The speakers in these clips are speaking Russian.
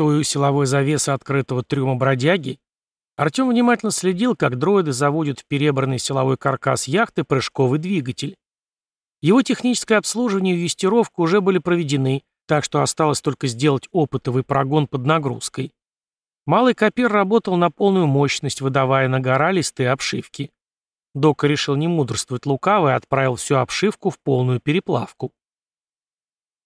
У силовой завесы открытого трюма бродяги, Артем внимательно следил, как дроиды заводят в перебранный силовой каркас яхты прыжковый двигатель. Его техническое обслуживание и юстировка уже были проведены, так что осталось только сделать опытовый прогон под нагрузкой. Малый копир работал на полную мощность, выдавая на гора листы обшивки. Дока решил не мудрствовать лукаво и отправил всю обшивку в полную переплавку.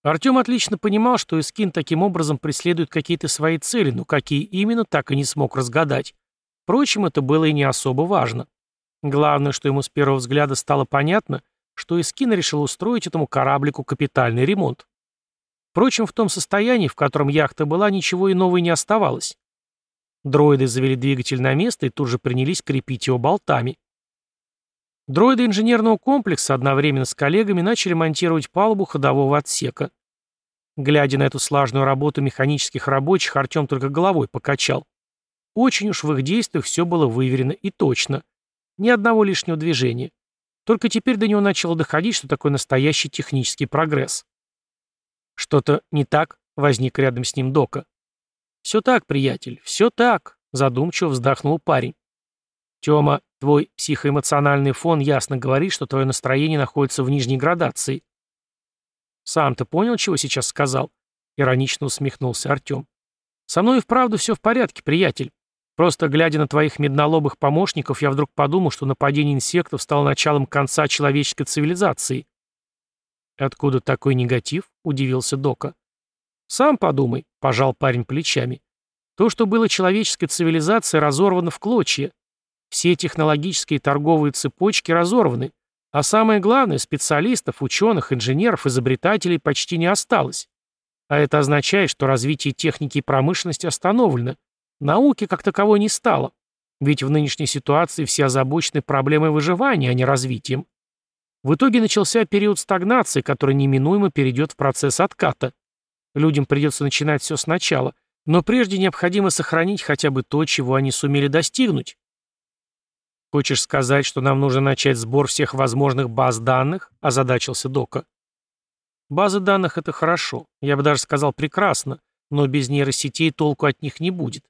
Артем отлично понимал, что Искин таким образом преследует какие-то свои цели, но какие именно, так и не смог разгадать. Впрочем, это было и не особо важно. Главное, что ему с первого взгляда стало понятно, что Искин решил устроить этому кораблику капитальный ремонт. Впрочем, в том состоянии, в котором яхта была, ничего иного и не оставалось. Дроиды завели двигатель на место и тут же принялись крепить его болтами. Дроиды инженерного комплекса одновременно с коллегами начали монтировать палубу ходового отсека. Глядя на эту слаженную работу механических рабочих, Артем только головой покачал. Очень уж в их действиях все было выверено и точно. Ни одного лишнего движения. Только теперь до него начало доходить, что такое настоящий технический прогресс. «Что-то не так?» — возник рядом с ним Дока. «Все так, приятель, все так», — задумчиво вздохнул парень. «Тема, твой психоэмоциональный фон ясно говорит, что твое настроение находится в нижней градации». «Сам ты понял, чего сейчас сказал?» — иронично усмехнулся Артем. «Со мной и вправду все в порядке, приятель. Просто глядя на твоих меднолобых помощников, я вдруг подумал, что нападение инсектов стало началом конца человеческой цивилизации. «Откуда такой негатив?» — удивился Дока. «Сам подумай», — пожал парень плечами. «То, что было человеческой цивилизацией, разорвано в клочья. Все технологические и торговые цепочки разорваны. А самое главное, специалистов, ученых, инженеров, изобретателей почти не осталось. А это означает, что развитие техники и промышленности остановлено, Науки как таковой не стало, ведь в нынешней ситуации все озабочены проблемой выживания, а не развитием. В итоге начался период стагнации, который неминуемо перейдет в процесс отката. Людям придется начинать все сначала, но прежде необходимо сохранить хотя бы то, чего они сумели достигнуть. «Хочешь сказать, что нам нужно начать сбор всех возможных баз данных?» – озадачился Дока. «Базы данных – это хорошо, я бы даже сказал прекрасно, но без нейросетей толку от них не будет.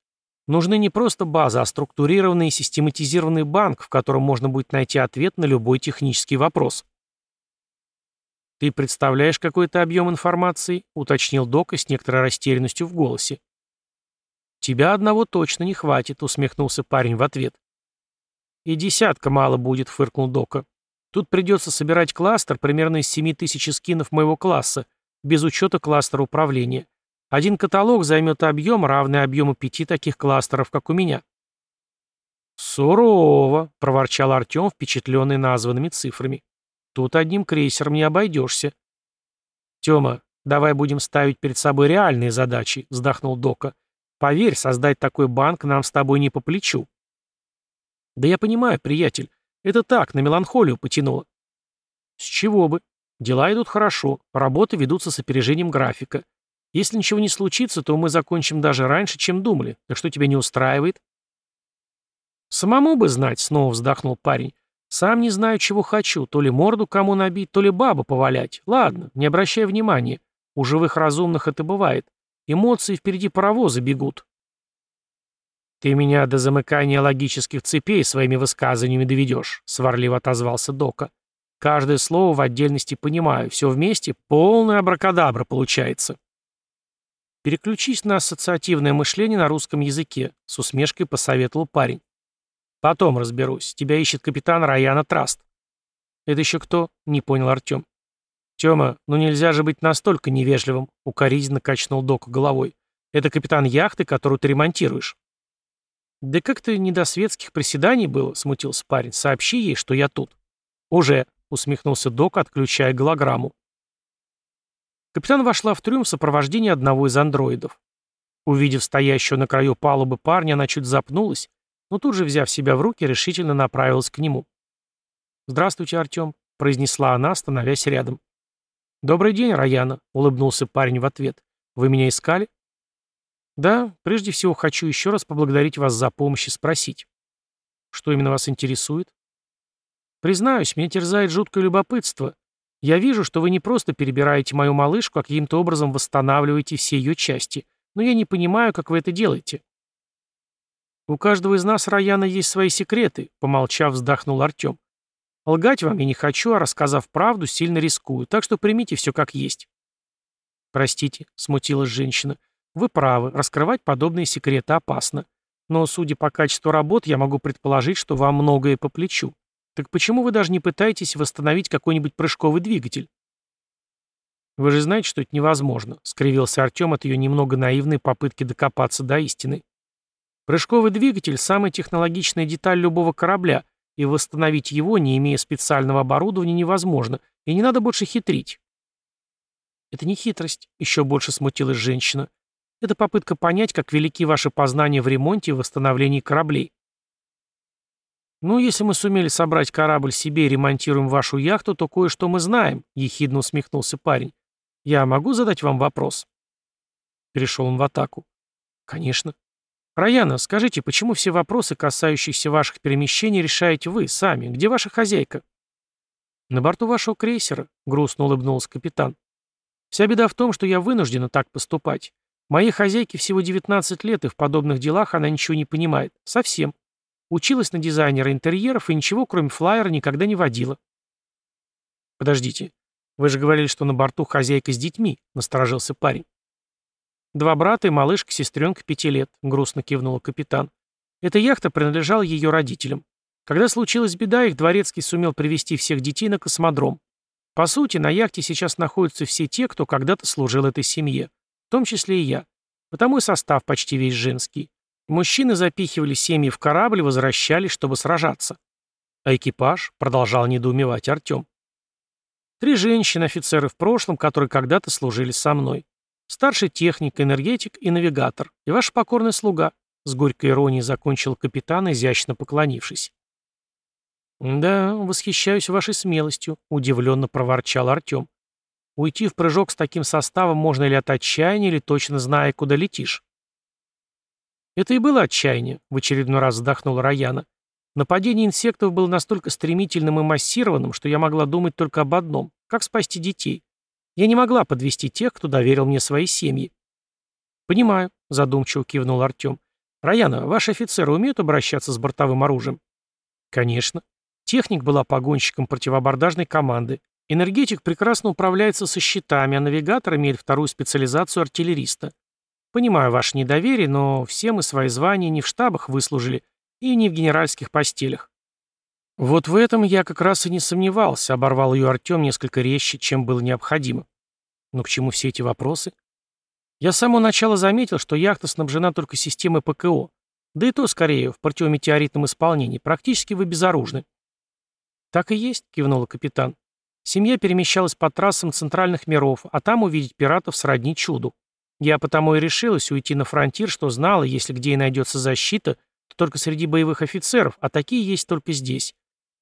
Нужны не просто базы, а структурированный и систематизированный банк, в котором можно будет найти ответ на любой технический вопрос. «Ты представляешь какой-то объем информации?» — уточнил Дока с некоторой растерянностью в голосе. «Тебя одного точно не хватит», — усмехнулся парень в ответ. «И десятка мало будет», — фыркнул Дока. «Тут придется собирать кластер примерно из семи тысяч скинов моего класса, без учета кластера управления. Один каталог займет объем, равный объему пяти таких кластеров, как у меня. «Сурово», — проворчал Артем, впечатленный названными цифрами. «Тут одним крейсером не обойдешься». «Тема, давай будем ставить перед собой реальные задачи», — вздохнул Дока. «Поверь, создать такой банк нам с тобой не по плечу». «Да я понимаю, приятель. Это так, на меланхолию потянуло». «С чего бы? Дела идут хорошо, работы ведутся с опережением графика. Если ничего не случится, то мы закончим даже раньше, чем думали. Так что тебя не устраивает?» «Самому бы знать», — снова вздохнул парень. «Сам не знаю, чего хочу. То ли морду кому набить, то ли бабу повалять. Ладно, не обращай внимания. У живых разумных это бывает. Эмоции впереди паровоза бегут». «Ты меня до замыкания логических цепей своими высказываниями доведешь», — сварливо отозвался Дока. «Каждое слово в отдельности понимаю. Все вместе полная абракадабра получается». «Переключись на ассоциативное мышление на русском языке», — с усмешкой посоветовал парень. «Потом разберусь. Тебя ищет капитан Раяна Траст». «Это еще кто?» — не понял Артем. «Тема, ну нельзя же быть настолько невежливым», — укоризненно качнул Доку головой. «Это капитан яхты, которую ты ремонтируешь». «Да как-то не до светских приседаний было», — смутился парень. «Сообщи ей, что я тут». «Уже», — усмехнулся Док, отключая голограмму. Капитан вошла в трюм в сопровождении одного из андроидов. Увидев стоящего на краю палубы парня, она чуть запнулась, но тут же, взяв себя в руки, решительно направилась к нему. «Здравствуйте, Артем», — произнесла она, становясь рядом. «Добрый день, Раяна», — улыбнулся парень в ответ. «Вы меня искали?» «Да, прежде всего хочу еще раз поблагодарить вас за помощь и спросить. Что именно вас интересует?» «Признаюсь, меня терзает жуткое любопытство. Я вижу, что вы не просто перебираете мою малышку, а каким-то образом восстанавливаете все ее части. но я не понимаю, как вы это делаете». «У каждого из нас, Раяна, есть свои секреты», — помолчав, вздохнул Артем. «Лгать вам я не хочу, а рассказав правду, сильно рискую, так что примите все как есть». «Простите», — смутилась женщина, — «вы правы, раскрывать подобные секреты опасно. Но, судя по качеству работ, я могу предположить, что вам многое по плечу. Так почему вы даже не пытаетесь восстановить какой-нибудь прыжковый двигатель?» «Вы же знаете, что это невозможно», — скривился Артем от ее немного наивной попытки докопаться до истины. «Прыжковый двигатель — самая технологичная деталь любого корабля, и восстановить его, не имея специального оборудования, невозможно, и не надо больше хитрить». «Это не хитрость», — еще больше смутилась женщина. «Это попытка понять, как велики ваши познания в ремонте и восстановлении кораблей». «Ну, если мы сумели собрать корабль себе и ремонтируем вашу яхту, то кое-что мы знаем», — ехидно усмехнулся парень. «Я могу задать вам вопрос?» Перешел он в атаку. «Конечно». «Раяна, скажите, почему все вопросы, касающиеся ваших перемещений, решаете вы, сами? Где ваша хозяйка?» «На борту вашего крейсера», — грустно улыбнулся капитан. «Вся беда в том, что я вынуждена так поступать. Моей хозяйке всего 19 лет, и в подобных делах она ничего не понимает. Совсем. Училась на дизайнера интерьеров и ничего, кроме флайера, никогда не водила». «Подождите, «Вы же говорили, что на борту хозяйка с детьми», — насторожился парень. «Два брата и малышка-сестренка пяти лет», — грустно кивнула капитан. «Эта яхта принадлежала ее родителям. Когда случилась беда, их дворецкий сумел привести всех детей на космодром. По сути, на яхте сейчас находятся все те, кто когда-то служил этой семье, том числе и я. Потому и состав почти весь женский. Мужчины запихивали семьи в корабль и возвращались, чтобы сражаться. А экипаж продолжал недоумевать Артем. Три женщины, офицеры в прошлом, которые когда-то служили со мной. Старший техник, энергетик и навигатор. И ваш покорный слуга. С горькой иронией закончил капитан, изящно поклонившись. «Да, восхищаюсь вашей смелостью», — удивленно проворчал Артем. «Уйти в прыжок с таким составом можно ли от отчаяния, или точно зная, куда летишь?» «Это и было отчаяние», — в очередной раз вздохнула Раяна. Нападение инсектов было настолько стремительным и массированным, что я могла думать только об одном — как спасти детей. Я не могла подвести тех, кто доверил мне свои семьи. «Понимаю», — задумчиво кивнул Артем. «Раяна, ваши офицеры умеют обращаться с бортовым оружием?» «Конечно. Техник была погонщиком противобордажной команды. Энергетик прекрасно управляется со щитами, а навигатор имеет вторую специализацию артиллериста. Понимаю ваше недоверие, но все мы свои звания не в штабах выслужили, и не в генеральских постелях. Вот в этом я как раз и не сомневался, оборвал ее Артем несколько резче, чем было необходимо. Но к чему все эти вопросы? Я с самого начала заметил, что яхта снабжена только системой ПКО, да и то скорее в противометеоритном исполнении, практически вы безоружны. Так и есть, кивнула капитан. Семья перемещалась по трассам центральных миров, а там увидеть пиратов сродни чуду. Я потому и решилась уйти на фронтир, что знала, если где и найдется защита, только среди боевых офицеров, а такие есть только здесь.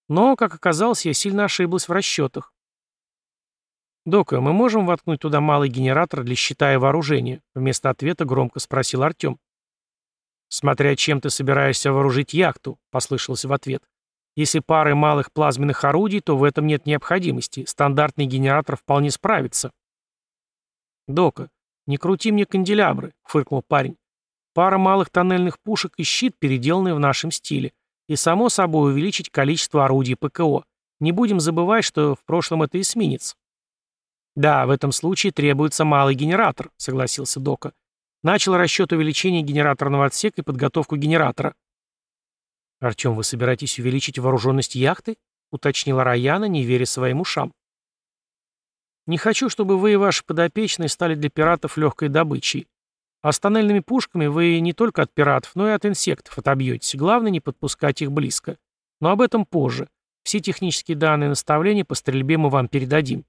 Но, как оказалось, я сильно ошиблась в расчетах. «Дока, мы можем воткнуть туда малый генератор для щита и вооружения?» Вместо ответа громко спросил Артем. «Смотря чем ты собираешься вооружить яхту», — послышался в ответ. «Если пары малых плазменных орудий, то в этом нет необходимости. Стандартный генератор вполне справится». «Дока, не крути мне канделябры», — фыркнул парень. Пара малых тоннельных пушек и щит, переделанные в нашем стиле. И, само собой, увеличить количество орудий ПКО. Не будем забывать, что в прошлом это эсминец. «Да, в этом случае требуется малый генератор», — согласился Дока. Начал расчет увеличения генераторного отсека и подготовку генератора. «Артем, вы собираетесь увеличить вооруженность яхты?» — уточнила Раяна, не веря своим ушам. «Не хочу, чтобы вы и ваши подопечные стали для пиратов легкой добычей. А с тоннельными пушками вы не только от пиратов, но и от инсектов отобьетесь. Главное не подпускать их близко. Но об этом позже. Все технические данные и наставления по стрельбе мы вам передадим.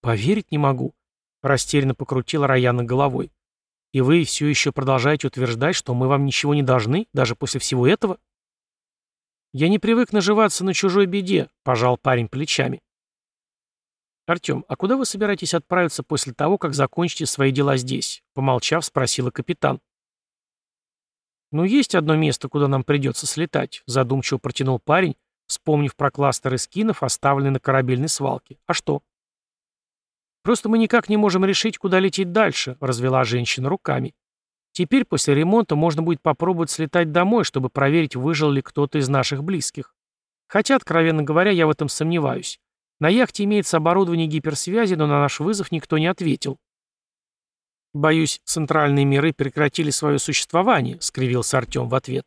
Поверить не могу. Растерянно покрутила Раяна головой. И вы все еще продолжаете утверждать, что мы вам ничего не должны, даже после всего этого? Я не привык наживаться на чужой беде, пожал парень плечами. «Артем, а куда вы собираетесь отправиться после того, как закончите свои дела здесь?» Помолчав, спросила капитан. «Ну, есть одно место, куда нам придется слетать», задумчиво протянул парень, вспомнив про кластеры скинов, оставленные на корабельной свалке. «А что?» Просто мы никак не можем решить, куда лететь дальше», — развела женщина руками. «Теперь после ремонта можно будет попробовать слетать домой, чтобы проверить, выжил ли кто-то из наших близких. Хотя, откровенно говоря, я в этом сомневаюсь. На яхте имеется оборудование гиперсвязи, но на наш вызов никто не ответил». «Боюсь, центральные миры прекратили свое существование», — скривился Артем в ответ.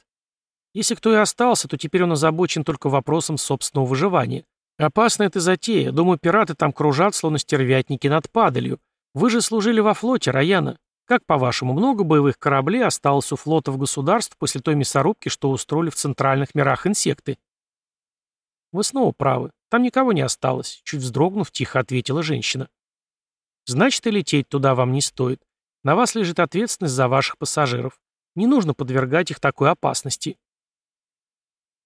«Если кто и остался, то теперь он озабочен только вопросом собственного выживания. Опасная эта затея. Думаю, пираты там кружат, словно стервятники над падалью. Вы же служили во флоте, Раяна. Как, по-вашему, много боевых кораблей осталось у флотов государств после той мясорубки, что устроили в центральных мирах инсекты? Вы снова правы. Там никого не осталось, чуть вздрогнув, тихо ответила женщина. Значит, и лететь туда вам не стоит. На вас лежит ответственность за ваших пассажиров. Не нужно подвергать их такой опасности.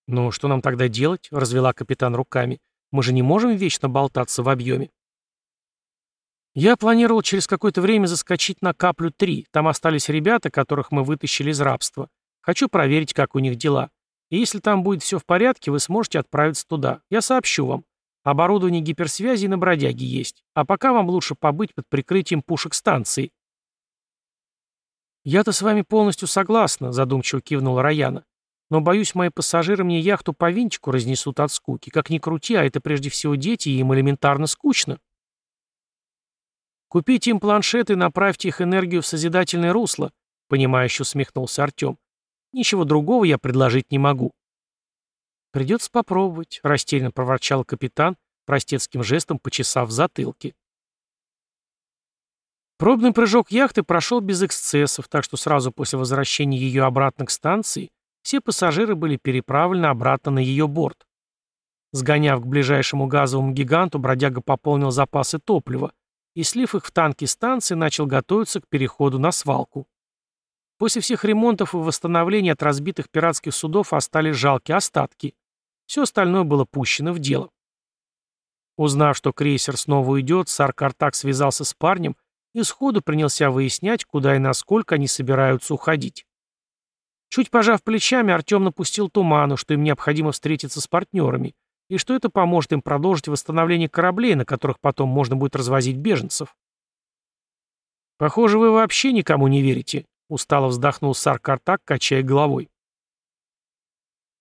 «Ну, что нам тогда делать?» — развела капитан руками. Мы же не можем вечно болтаться в объеме. Я планировал через какое-то время заскочить на каплю 3. Там остались ребята, которых мы вытащили из рабства. Хочу проверить, как у них дела. И если там будет все в порядке, вы сможете отправиться туда. Я сообщу вам. Оборудование гиперсвязи на бродяге есть. А пока вам лучше побыть под прикрытием пушек станции. «Я-то с вами полностью согласна», — задумчиво кивнула Раяна. Но, боюсь, мои пассажиры мне яхту по винтику разнесут от скуки. Как ни крути, а это прежде всего дети, и им элементарно скучно. Купите им планшеты направьте их энергию в созидательное русло, понимающе усмехнулся Артем. Ничего другого я предложить не могу. Придется попробовать, растерянно проворчал капитан, простецким жестом почесав затылки. Пробный прыжок яхты прошел без эксцессов, так что сразу после возвращения ее обратно к станции все пассажиры были переправлены обратно на ее борт. Сгоняв к ближайшему газовому гиганту, бродяга пополнил запасы топлива и, слив их в танки станции, начал готовиться к переходу на свалку. После всех ремонтов и восстановления от разбитых пиратских судов остались жалкие остатки. Все остальное было пущено в дело. Узнав, что крейсер снова уйдет, Сар Картак связался с парнем и сходу принялся выяснять, куда и насколько они собираются уходить. Чуть пожав плечами, Артем напустил туману, что им необходимо встретиться с партнерами, и что это поможет им продолжить восстановление кораблей, на которых потом можно будет развозить беженцев. «Похоже, вы вообще никому не верите», — устало вздохнул Сар Картак, качая головой.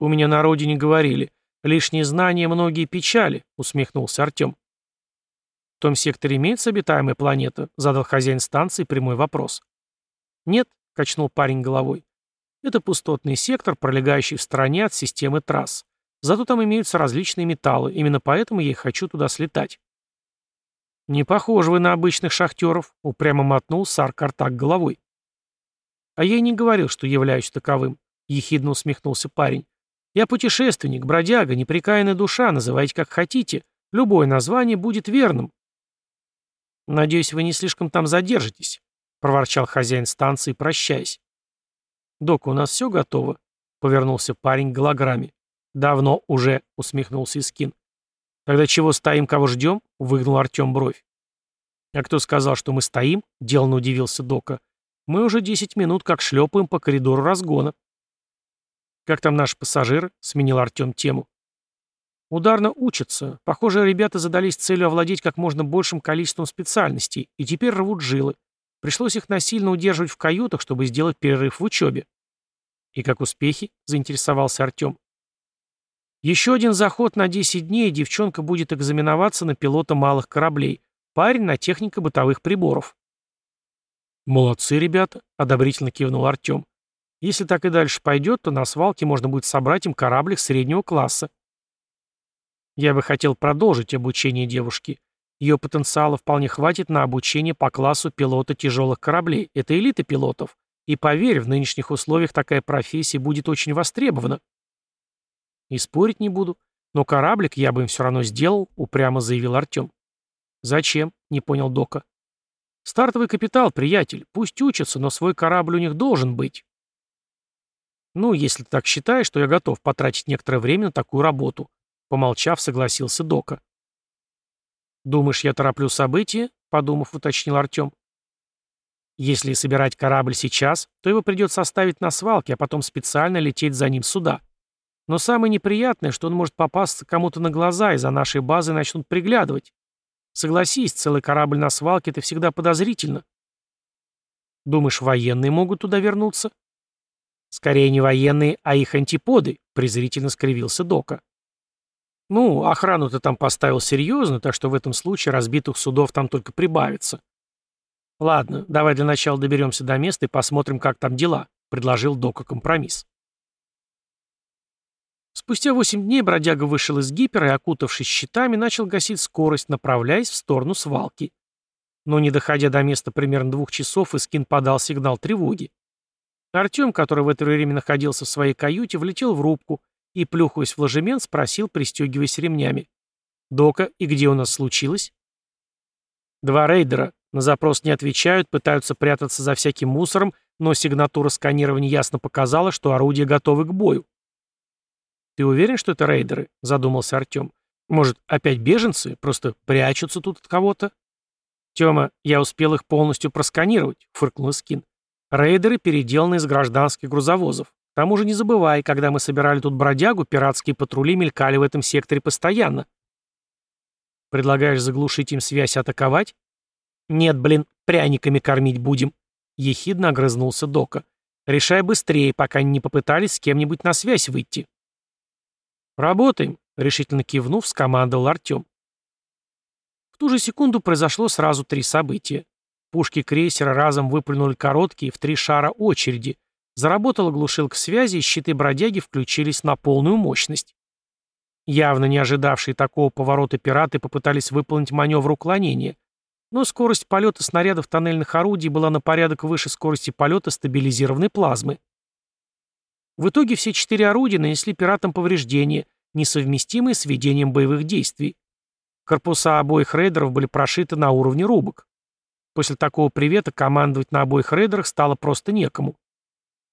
«У меня на родине говорили, лишние знания, многие печали», — усмехнулся Артем. «В том секторе имеется обитаемая планета?» — задал хозяин станции прямой вопрос. «Нет», — качнул парень головой. Это пустотный сектор, пролегающий в стороне от системы трасс. Зато там имеются различные металлы, именно поэтому я и хочу туда слетать. «Не похожи вы на обычных шахтеров», — упрямо мотнул Сар Картак головой. «А я и не говорил, что являюсь таковым», — ехидно усмехнулся парень. «Я путешественник, бродяга, непрекаянная душа, называйте как хотите. Любое название будет верным». «Надеюсь, вы не слишком там задержитесь», — проворчал хозяин станции, прощаясь. «Док, у нас все готово?» — повернулся парень к голограмме. «Давно уже», — усмехнулся Искин. «Тогда чего стоим, кого ждем?» — выгнул Артем бровь. «А кто сказал, что мы стоим?» — деланно удивился Дока. «Мы уже десять минут как шлепаем по коридору разгона». «Как там наши пассажиры?» — сменил Артем тему. «Ударно учатся. Похоже, ребята задались целью овладеть как можно большим количеством специальностей, и теперь рвут жилы. Пришлось их насильно удерживать в каютах, чтобы сделать перерыв в учебе. «И как успехи?» — заинтересовался Артем. «Еще один заход на 10 дней, и девчонка будет экзаменоваться на пилота малых кораблей, парень на техника бытовых приборов». «Молодцы, ребята», — одобрительно кивнул Артем. «Если так и дальше пойдет, то на свалке можно будет собрать им кораблик среднего класса». Я бы хотел продолжить обучение девушки, ее потенциала вполне хватит на обучение по классу пилота тяжелых кораблей. Это элита пилотов. И поверь, в нынешних условиях такая профессия будет очень востребована. И спорить не буду. Но кораблик я бы им все равно сделал, упрямо заявил Артем. Зачем? Не понял Дока. Стартовый капитал, приятель. Пусть учатся, но свой корабль у них должен быть. Ну, если ты так считаешь, то я готов потратить некоторое время на такую работу. Помолчав, согласился Дока. «Думаешь, я тороплю события?» — подумав, уточнил Артем. «Если собирать корабль сейчас, то его придется оставить на свалке, а потом специально лететь за ним сюда. Но самое неприятное, что он может попасться кому-то на глаза, и за нашей базой начнут приглядывать. Согласись, целый корабль на свалке — это всегда подозрительно. Думаешь, военные могут туда вернуться? Скорее не военные, а их антиподы, презрительно скривился Дока. Ну, охрану ты там поставил серьезно, так что в этом случае разбитых судов там только прибавится. Ладно, давай для начала доберемся до места и посмотрим, как там дела, предложил Дока компромисс. Спустя восемь дней бродяга вышел из гипера и, окутавшись щитами, начал гасить скорость, направляясь в сторону свалки. Но не доходя до места примерно двух часов, Искин подал сигнал тревоги. Артем, который в это время находился в своей каюте, влетел в рубку и, плюхаясь в ложемент, спросил, пристегиваясь ремнями. «Дока, и где у нас случилось?» «Два рейдера. На запрос не отвечают, пытаются прятаться за всяким мусором, но сигнатура сканирования ясно показала, что орудия готовы к бою». «Ты уверен, что это рейдеры?» — задумался Артем. «Может, опять беженцы? Просто прячутся тут от кого-то?» «Тема, я успел их полностью просканировать», — фыркнул Скин. «Рейдеры переделаны из гражданских грузовозов. К тому же не забывай, когда мы собирали тут бродягу, пиратские патрули мелькали в этом секторе постоянно». «Предлагаешь заглушить им связь и атаковать?» «Нет, блин, пряниками кормить будем», — ехидно огрызнулся Дока. «Решай быстрее, пока они не попытались с кем-нибудь на связь выйти». «Работаем», — решительно кивнув, скомандовал Артем. В ту же секунду произошло сразу три события. Пушки крейсера разом выплюнули короткие в три шара очереди. Заработала глушилка связи, и щиты бродяги включились на полную мощность. Явно не ожидавшие такого поворота пираты попытались выполнить маневр уклонения, но скорость полета снарядов тоннельных орудий была на порядок выше скорости полета стабилизированной плазмы. В итоге все четыре орудия нанесли пиратам повреждения, несовместимые с ведением боевых действий. Корпуса обоих рейдеров были прошиты на уровне рубок. После такого привета командовать на обоих рейдерах стало просто некому.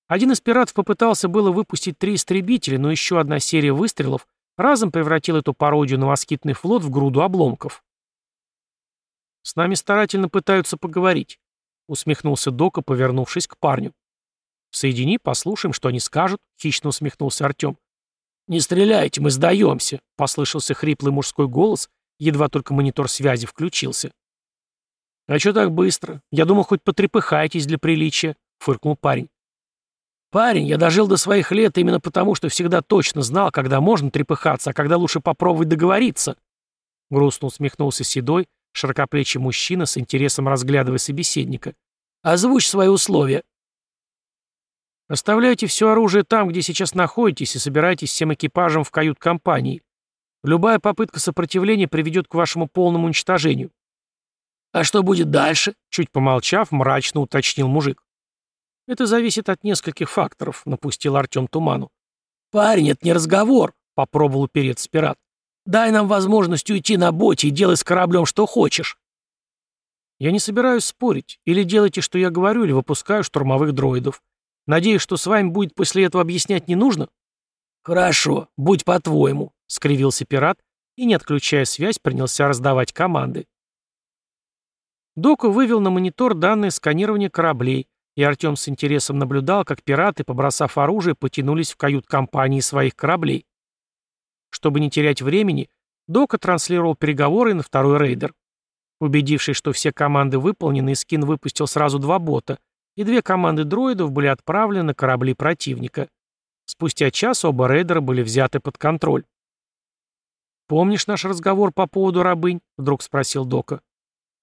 Один из пиратов попытался было выпустить три истребителя, но еще одна серия выстрелов разом превратила эту пародию на москитный флот в груду обломков. «С нами старательно пытаются поговорить», — усмехнулся Дока, повернувшись к парню. «Соедини, послушаем, что они скажут», — хищно усмехнулся Артем. «Не стреляйте, мы сдаемся», — послышался хриплый мужской голос, едва только монитор связи включился. «А что так быстро? Я думал, хоть потрепыхайтесь для приличия», — фыркнул парень. «Парень, я дожил до своих лет именно потому, что всегда точно знал, когда можно трепыхаться, а когда лучше попробовать договориться», — грустно усмехнулся седой, широкоплечий мужчина с интересом разглядывая собеседника. «Озвучь свои условия». Оставляйте все оружие там, где сейчас находитесь, и собирайтесь всем экипажем в кают-компании. Любая попытка сопротивления приведет к вашему полному уничтожению. А что будет дальше? Чуть помолчав, мрачно уточнил мужик. Это зависит от нескольких факторов, напустил Артем туману. Парень, это не разговор, попробовал упереться пират. Дай нам возможность уйти на боте и делай с кораблем что хочешь. Я не собираюсь спорить. Или делайте, что я говорю, или выпускаю штурмовых дроидов. Надеюсь, что с вами будет после этого объяснять не нужно?» «Хорошо, будь по-твоему», — скривился пират и, не отключая связь, принялся раздавать команды. Доку вывел на монитор данные сканирования кораблей, и Артем с интересом наблюдал, как пираты, побросав оружие, потянулись в кают-компании своих кораблей. Чтобы не терять времени, Дока транслировал переговоры на второй рейдер. Убедившись, что все команды выполнены, Скин выпустил сразу два бота — и две команды дроидов были отправлены на корабли противника. Спустя час оба рейдера были взяты под контроль. «Помнишь наш разговор по поводу рабынь?» — вдруг спросил Дока.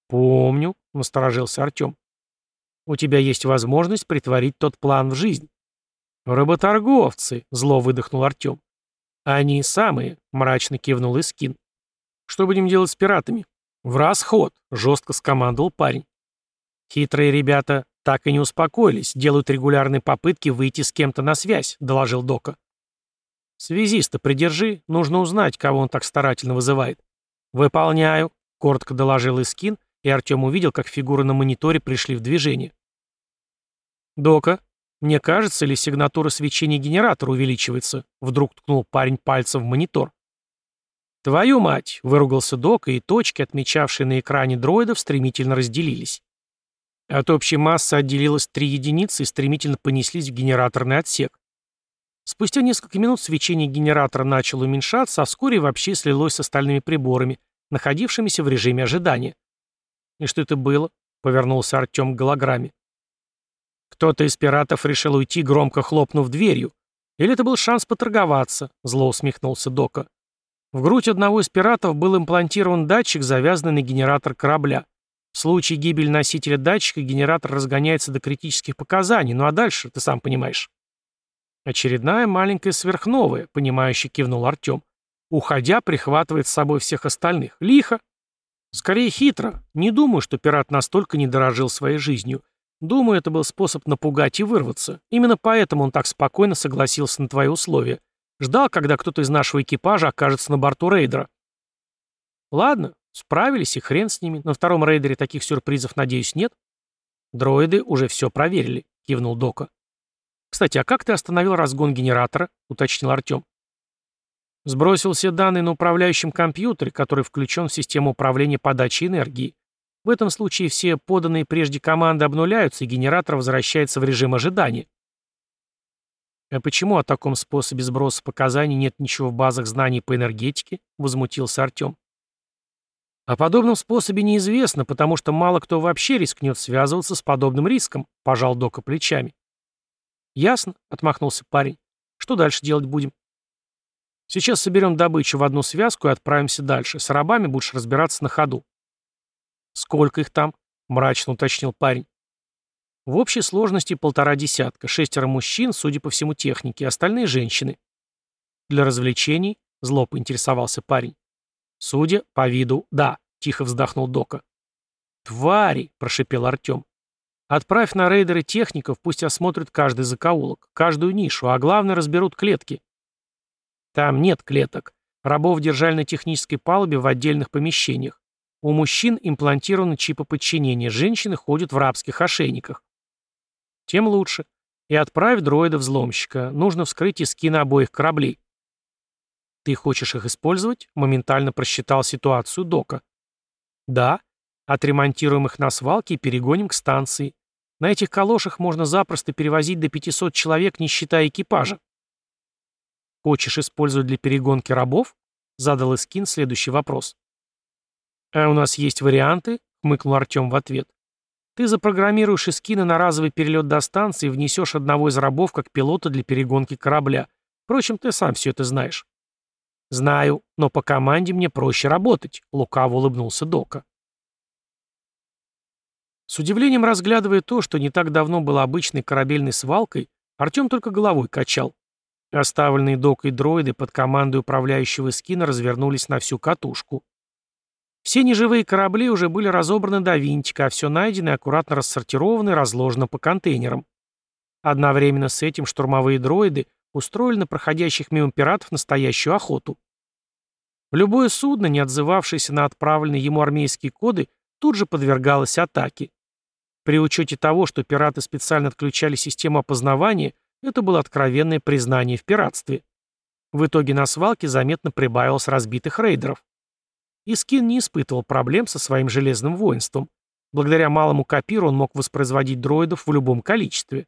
«Помню», — насторожился Артем. «У тебя есть возможность притворить тот план в жизнь». «Работорговцы», — зло выдохнул Артем. «Они самые», — мрачно кивнул Искин. «Что будем делать с пиратами?» «В расход», — жестко скомандовал парень. Хитрые ребята так и не успокоились, делают регулярные попытки выйти с кем-то на связь, доложил Дока. Связиста придержи, нужно узнать, кого он так старательно вызывает. Выполняю, коротко доложил Искин, и Артем увидел, как фигуры на мониторе пришли в движение. Дока, мне кажется, ли сигнатура свечения генератора увеличивается? Вдруг ткнул парень пальцем в монитор. «Твою мать!» — выругался Дока, и точки, отмечавшие на экране дроидов, стремительно разделились. От общей массы отделилось три единицы и стремительно понеслись в генераторный отсек. Спустя несколько минут свечение генератора начало уменьшаться, а вскоре вообще слилось с остальными приборами, находившимися в режиме ожидания. «И что это было?» — повернулся Артем к голограмме. Кто-то из пиратов решил уйти, громко хлопнув дверью. Или это был шанс поторговаться, зло усмехнулся Дока. В грудь одного из пиратов был имплантирован датчик, завязанный на генератор корабля. В случае гибели носителя датчика генератор разгоняется до критических показаний, ну а дальше, ты сам понимаешь. Очередная маленькая сверхновая, понимающе кивнул Артем. Уходя, прихватывает с собой всех остальных. Лихо. Скорее хитро. Не думаю, что пират настолько не дорожил своей жизнью. Думаю, это был способ напугать и вырваться. Именно поэтому он так спокойно согласился на твои условия. Ждал, когда кто-то из нашего экипажа окажется на борту рейдера. Ладно, справились, и хрен с ними. На втором рейдере таких сюрпризов, надеюсь, нет? Дроиды уже все проверили, кивнул Дока. Кстати, а как ты остановил разгон генератора? уточнил Артем. Сбросил все данные на управляющем компьютере, который включен в систему управления подачей энергии. В этом случае все поданные прежде команды обнуляются, и генератор возвращается в режим ожидания. «А почему о таком способе сброса показаний нет ничего в базах знаний по энергетике?» — возмутился Артем. «О подобном способе неизвестно, потому что мало кто вообще рискнет связываться с подобным риском», — пожал Дока плечами. «Ясно», — отмахнулся парень. «Что дальше делать будем?» «Сейчас соберем добычу в одну связку и отправимся дальше. С рабами будешь разбираться на ходу». «Сколько их там?» — мрачно уточнил парень. В общей сложности полтора десятка, шестеро мужчин, судя по всему, техники, остальные женщины. Для развлечений, зло поинтересовался парень. Судя по виду, да, тихо вздохнул Дока. «Твари!» — прошипел Артем. «Отправь на рейдеры техников, пусть осмотрят каждый закоулок, каждую нишу, а главное разберут клетки». «Там нет клеток. Рабов держали на технической палубе в отдельных помещениях. У мужчин имплантированы чипы подчинения, женщины ходят в рабских ошейниках. Тем лучше. И отправь дроида-взломщика. Нужно вскрыть эскины обоих кораблей. Ты хочешь их использовать? Моментально просчитал ситуацию Дока. Да. Отремонтируем их на свалке и перегоним к станции. На этих калошах можно запросто перевозить до 500 человек, не считая экипажа. Хочешь использовать для перегонки рабов? Задал Искин следующий вопрос. «А у нас есть варианты?» — хмыкнул Артем в ответ. «Ты запрограммируешь эскины на разовый перелет до станции и внесешь одного из рабов как пилота для перегонки корабля. Впрочем, ты сам все это знаешь». «Знаю, но по команде мне проще работать», — лукаво улыбнулся Дока. С удивлением разглядывая то, что не так давно было обычной корабельной свалкой, Артем только головой качал. Оставленные докой дроиды под командой управляющего эскина развернулись на всю катушку. Все неживые корабли уже были разобраны до винтика, а все найдено аккуратно рассортировано и разложено по контейнерам. Одновременно с этим штурмовые дроиды устроили на проходящих мимо пиратов настоящую охоту. Любое судно, не отзывавшееся на отправленные ему армейские коды, тут же подвергалось атаке. При учете того, что пираты специально отключали систему опознавания, это было откровенное признание в пиратстве. В итоге на свалке заметно прибавилось разбитых рейдеров. Искин не испытывал проблем со своим железным воинством. Благодаря малому копиру он мог воспроизводить дроидов в любом количестве.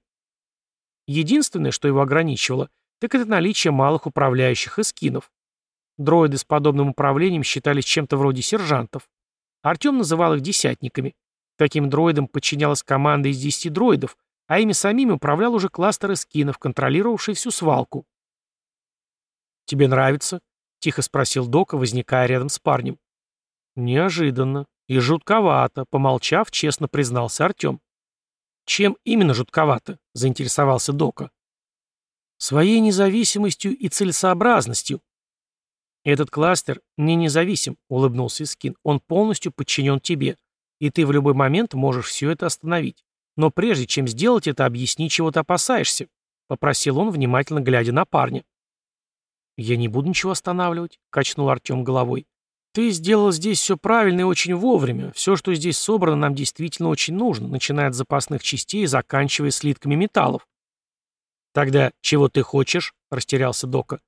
Единственное, что его ограничивало, так это наличие малых управляющих эскинов. Дроиды с подобным управлением считались чем-то вроде сержантов. Артем называл их десятниками. Таким дроидам подчинялась команда из 10 дроидов, а ими самими управлял уже кластер эскинов, контролировавший всю свалку. «Тебе нравится?» — тихо спросил Дока, возникая рядом с парнем. Неожиданно. И жутковато, помолчав, честно признался Артем. Чем именно жутковато? Заинтересовался Дока. Своей независимостью и целесообразностью. Этот кластер не независим, улыбнулся Скин. Он полностью подчинен тебе. И ты в любой момент можешь все это остановить. Но прежде чем сделать это, объясни, чего ты опасаешься. Попросил он, внимательно глядя на парня. «Я не буду ничего останавливать», — качнул Артем головой. Ты сделал здесь все правильно и очень вовремя. Все, что здесь собрано, нам действительно очень нужно, начиная от запасных частей и заканчивая слитками металлов. Тогда чего ты хочешь? Растерялся Дока.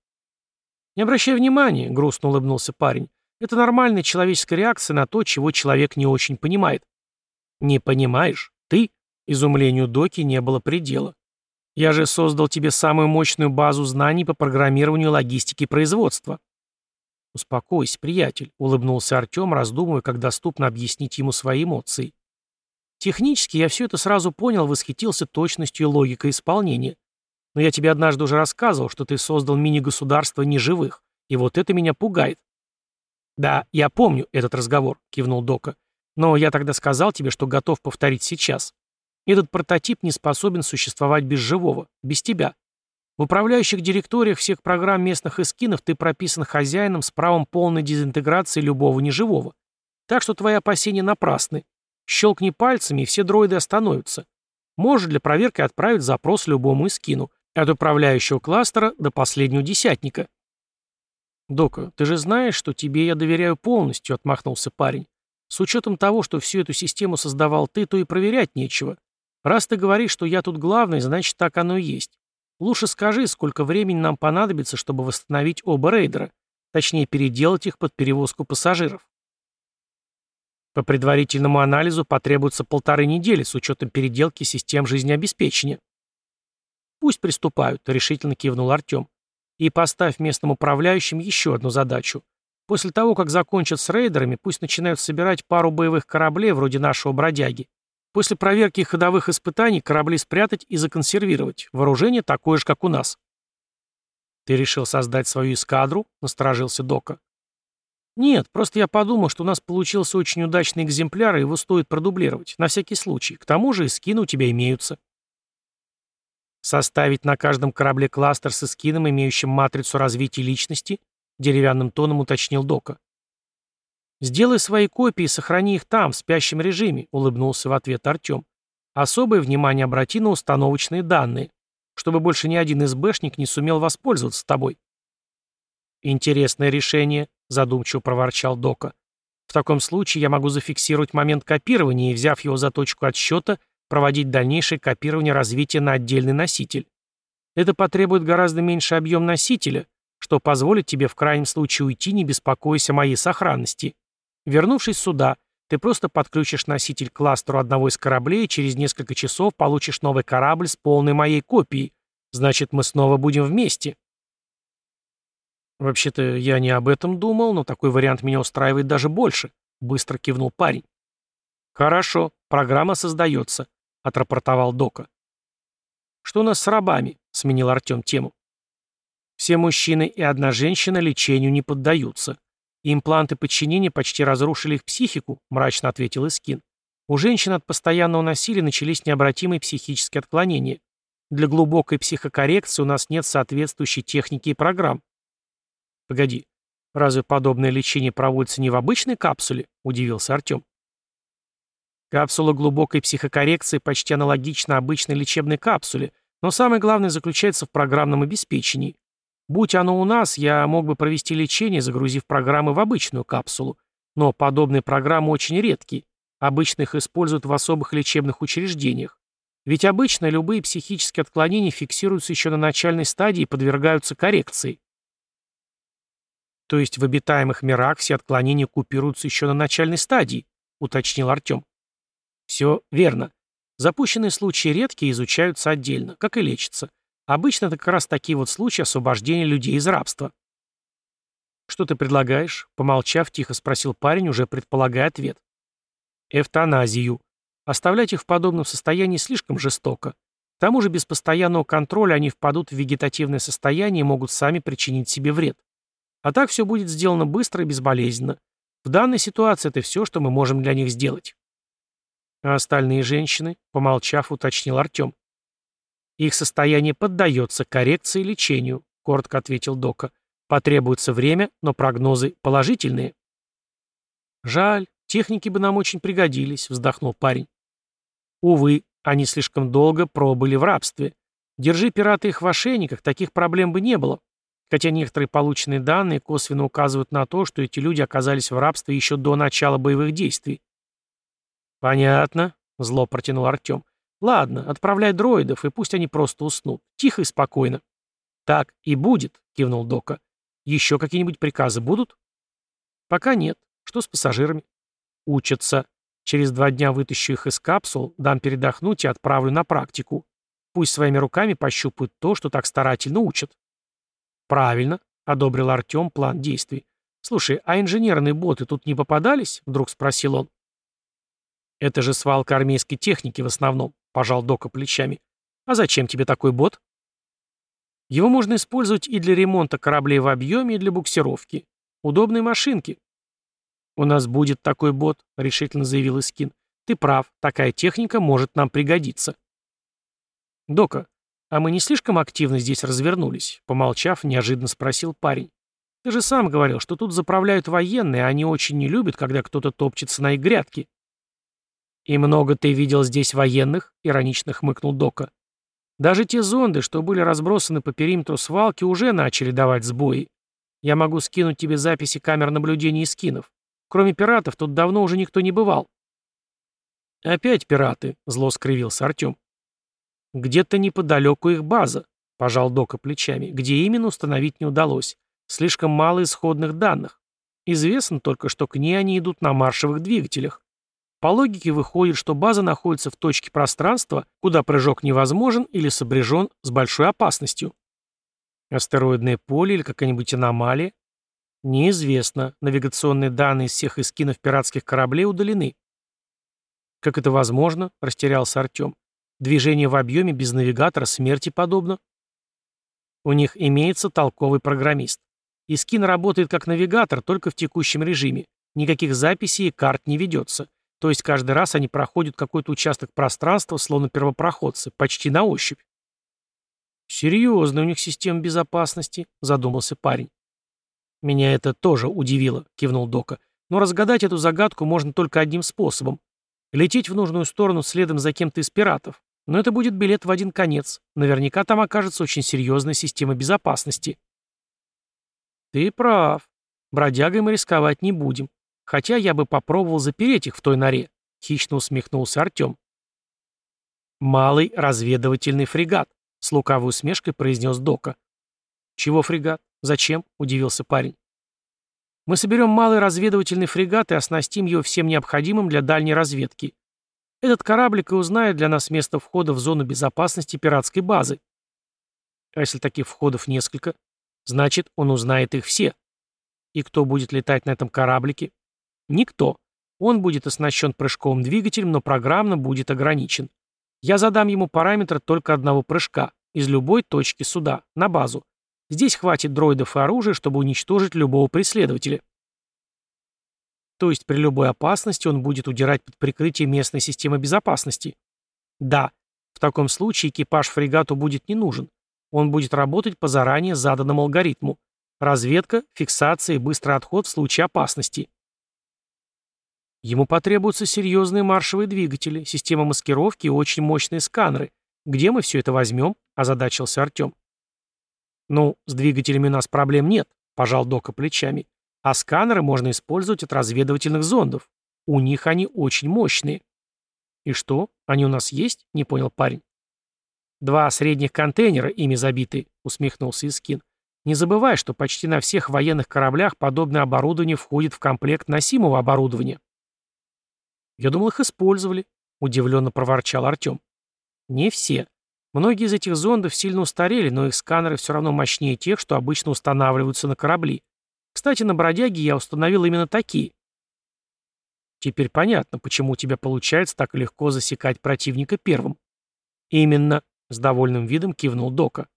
Не обращай внимания, грустно улыбнулся парень. Это нормальная человеческая реакция на то, чего человек не очень понимает. Не понимаешь? Ты? Изумлению Доки не было предела. Я же создал тебе самую мощную базу знаний по программированию логистики производства. «Успокойся, приятель», — улыбнулся Артем, раздумывая, как доступно объяснить ему свои эмоции. Технически я все это сразу понял, восхитился точностью и логикой исполнения. Но я тебе однажды уже рассказывал, что ты создал мини-государство неживых, и вот это меня пугает. «Да, я помню этот разговор», — кивнул Дока. «Но я тогда сказал тебе, что готов повторить сейчас. Этот прототип не способен существовать без живого, без тебя. В управляющих директориях всех программ местных эскинов ты прописан хозяином с правом полной дезинтеграции любого неживого. Так что твои опасения напрасны. Щелкни пальцами, и все дроиды остановятся. Можешь для проверки отправить запрос любому эскину, от управляющего кластера до последнего десятника. «Дока, ты же знаешь, что тебе я доверяю полностью», — отмахнулся парень. «С учетом того, что всю эту систему создавал ты, то и проверять нечего. Раз ты говоришь, что я тут главный, значит, так оно и есть. Лучше скажи, сколько времени нам понадобится, чтобы восстановить оба рейдера, точнее переделать их под перевозку пассажиров. По предварительному анализу потребуется полторы недели с учетом переделки систем жизнеобеспечения. Пусть приступают, решительно кивнул Артем. И поставь местным управляющим еще одну задачу. После того, как закончат с рейдерами, пусть начинают собирать пару боевых кораблей вроде нашего бродяги После проверки ходовых испытаний корабли спрятать и законсервировать. Вооружение такое же, как у нас. «Ты решил создать свою эскадру?» — насторожился Дока. «Нет, просто я подумал, что у нас получился очень удачный экземпляр, и его стоит продублировать, на всякий случай. К тому же и скины у тебя имеются». «Составить на каждом корабле кластер с эскином, имеющим матрицу развития личности?» — деревянным тоном уточнил Дока. «Сделай свои копии и сохрани их там, в спящем режиме», — улыбнулся в ответ Артем. «Особое внимание обрати на установочные данные, чтобы больше ни один СБшник не сумел воспользоваться тобой». «Интересное решение», — задумчиво проворчал Дока. «В таком случае я могу зафиксировать момент копирования и, взяв его за точку отсчета, проводить дальнейшее копирование развития на отдельный носитель. Это потребует гораздо меньше объем носителя, что позволит тебе в крайнем случае уйти, не беспокоясь о моей сохранности. Вернувшись сюда, ты просто подключишь носитель к кластеру одного из кораблей и через несколько часов получишь новый корабль с полной моей копией. Значит, мы снова будем вместе. Вообще-то я не об этом думал, но такой вариант меня устраивает даже больше, быстро кивнул парень. Хорошо, программа создается, отрапортовал Дока. Что у нас с рабами? сменил Артем тему. Все мужчины и одна женщина лечению не поддаются. «Импланты подчинения почти разрушили их психику», — мрачно ответил Искин. «У женщин от постоянного насилия начались необратимые психические отклонения. Для глубокой психокоррекции у нас нет соответствующей техники и программ». «Погоди, разве подобное лечение проводится не в обычной капсуле?» — удивился Артем. Капсула глубокой психокоррекции почти аналогична обычной лечебной капсуле, но самое главное заключается в программном обеспечении. Будь оно у нас, я мог бы провести лечение, загрузив программы в обычную капсулу. Но подобные программы очень редкие. Обычно их используют в особых лечебных учреждениях. Ведь обычно любые психические отклонения фиксируются еще на начальной стадии и подвергаются коррекции. То есть в обитаемых мирах все отклонения купируются еще на начальной стадии, уточнил Артем. Все верно. Запущенные случаи редкие изучаются отдельно, как и лечатся. Обычно это как раз такие вот случаи освобождения людей из рабства. «Что ты предлагаешь?» — помолчав, тихо спросил парень, уже предполагая ответ. «Эвтаназию. Оставлять их в подобном состоянии слишком жестоко. К тому же без постоянного контроля они впадут в вегетативное состояние и могут сами причинить себе вред. А так все будет сделано быстро и безболезненно. В данной ситуации это все, что мы можем для них сделать». «А остальные женщины?» — помолчав, уточнил Артем. Их состояние поддается коррекции и лечению, коротко ответил Дока. Потребуется время, но прогнозы положительные. Жаль, техники бы нам очень пригодились, вздохнул парень. Увы, они слишком долго пробыли в рабстве. Держи пираты их в ошейниках, таких проблем бы не было. Хотя некоторые полученные данные косвенно указывают на то, что эти люди оказались в рабстве еще до начала боевых действий. «Понятно», — зло протянул Артем. Ладно, отправляй дроидов, и пусть они просто уснут. Тихо и спокойно. Так и будет, кивнул Дока. Еще какие-нибудь приказы будут? Пока нет. Что с пассажирами? Учатся. Через два дня вытащу их из капсул, дам передохнуть и отправлю на практику. Пусть своими руками пощупают то, что так старательно учат. Правильно, одобрил Артем план действий. «Слушай, а инженерные боты тут не попадались?» — вдруг спросил он. «Это же свалка армейской техники в основном», — пожал Дока плечами. «А зачем тебе такой бот?» «Его можно использовать и для ремонта кораблей в объеме, и для буксировки. Удобные машинки». «У нас будет такой бот», — решительно заявил Искин. «Ты прав, такая техника может нам пригодиться». «Дока, а мы не слишком активно здесь развернулись?» Помолчав, неожиданно спросил парень. «Ты же сам говорил, что тут заправляют военные, а они очень не любят, когда кто-то топчется на их грядке». «И много ты видел здесь военных?» — иронично хмыкнул Дока. «Даже те зонды, что были разбросаны по периметру свалки, уже начали давать сбои. Я могу скинуть тебе записи камер наблюдения и скинов. Кроме пиратов, тут давно уже никто не бывал». «Опять пираты», — зло скривился Артем. «Где-то неподалеку их база», — пожал Дока плечами. «Где именно, установить не удалось. Слишком мало исходных данных. Известно только, что к ней они идут на маршевых двигателях. По логике выходит, что база находится в точке пространства, куда прыжок невозможен или сопряжен с большой опасностью. Астероидное поле или какая-нибудь аномалия? Неизвестно. Навигационные данные из всех эскинов пиратских кораблей удалены. «Как это возможно?» — растерялся Артем. «Движение в объеме без навигатора смерти подобно». У них имеется толковый программист. Искин работает как навигатор, только в текущем режиме. Никаких записей и карт не ведется. То есть каждый раз они проходят какой-то участок пространства, словно первопроходцы, почти на ощупь. «Серьезно у них система безопасности», — задумался парень. «Меня это тоже удивило», — кивнул Дока. «Но разгадать эту загадку можно только одним способом. Лететь в нужную сторону следом за кем-то из пиратов. Но это будет билет в один конец. Наверняка там окажется очень серьезная система безопасности». «Ты прав. Бродягой мы рисковать не будем. Хотя я бы попробовал запереть их в той норе», — хищно усмехнулся Артем. «Малый разведывательный фрегат», — с лукавой усмешкой произнес Дока. «Чего фрегат? Зачем?» — удивился парень. «Мы соберем малый разведывательный фрегат и оснастим его всем необходимым для дальней разведки. Этот кораблик и узнает для нас место входа в зону безопасности пиратской базы. А если таких входов несколько? Значит, он узнает их все. И кто будет летать на этом кораблике? Никто. Он будет оснащен прыжковым двигателем, но программно будет ограничен. Я задам ему параметр только одного прыжка, из любой точки суда, на базу. Здесь хватит дроидов и оружия, чтобы уничтожить любого преследователя. То есть при любой опасности он будет удирать под прикрытие местной системы безопасности? Да. В таком случае экипаж фрегату будет не нужен. Он будет работать по заранее заданному алгоритму. Разведка, фиксация и быстрый отход в случае опасности. Ему потребуются серьезные маршевые двигатели, система маскировки и очень мощные сканеры. Где мы все это возьмем? Озадачился Артем. Ну, с двигателями у нас проблем нет, пожал Дока плечами. А сканеры можно использовать от разведывательных зондов. У них они очень мощные. И что, они у нас есть? Не понял парень. Два средних контейнера, ими забиты, усмехнулся Искин. Не забывай, что почти на всех военных кораблях подобное оборудование входит в комплект носимого оборудования. «Я думал, их использовали», — удивленно проворчал Артем. «Не все. Многие из этих зондов сильно устарели, но их сканеры все равно мощнее тех, что обычно устанавливаются на корабли. Кстати, на бродяге я установил именно такие». «Теперь понятно, почему у тебя получается так легко засекать противника первым». «Именно», — с довольным видом кивнул Дока.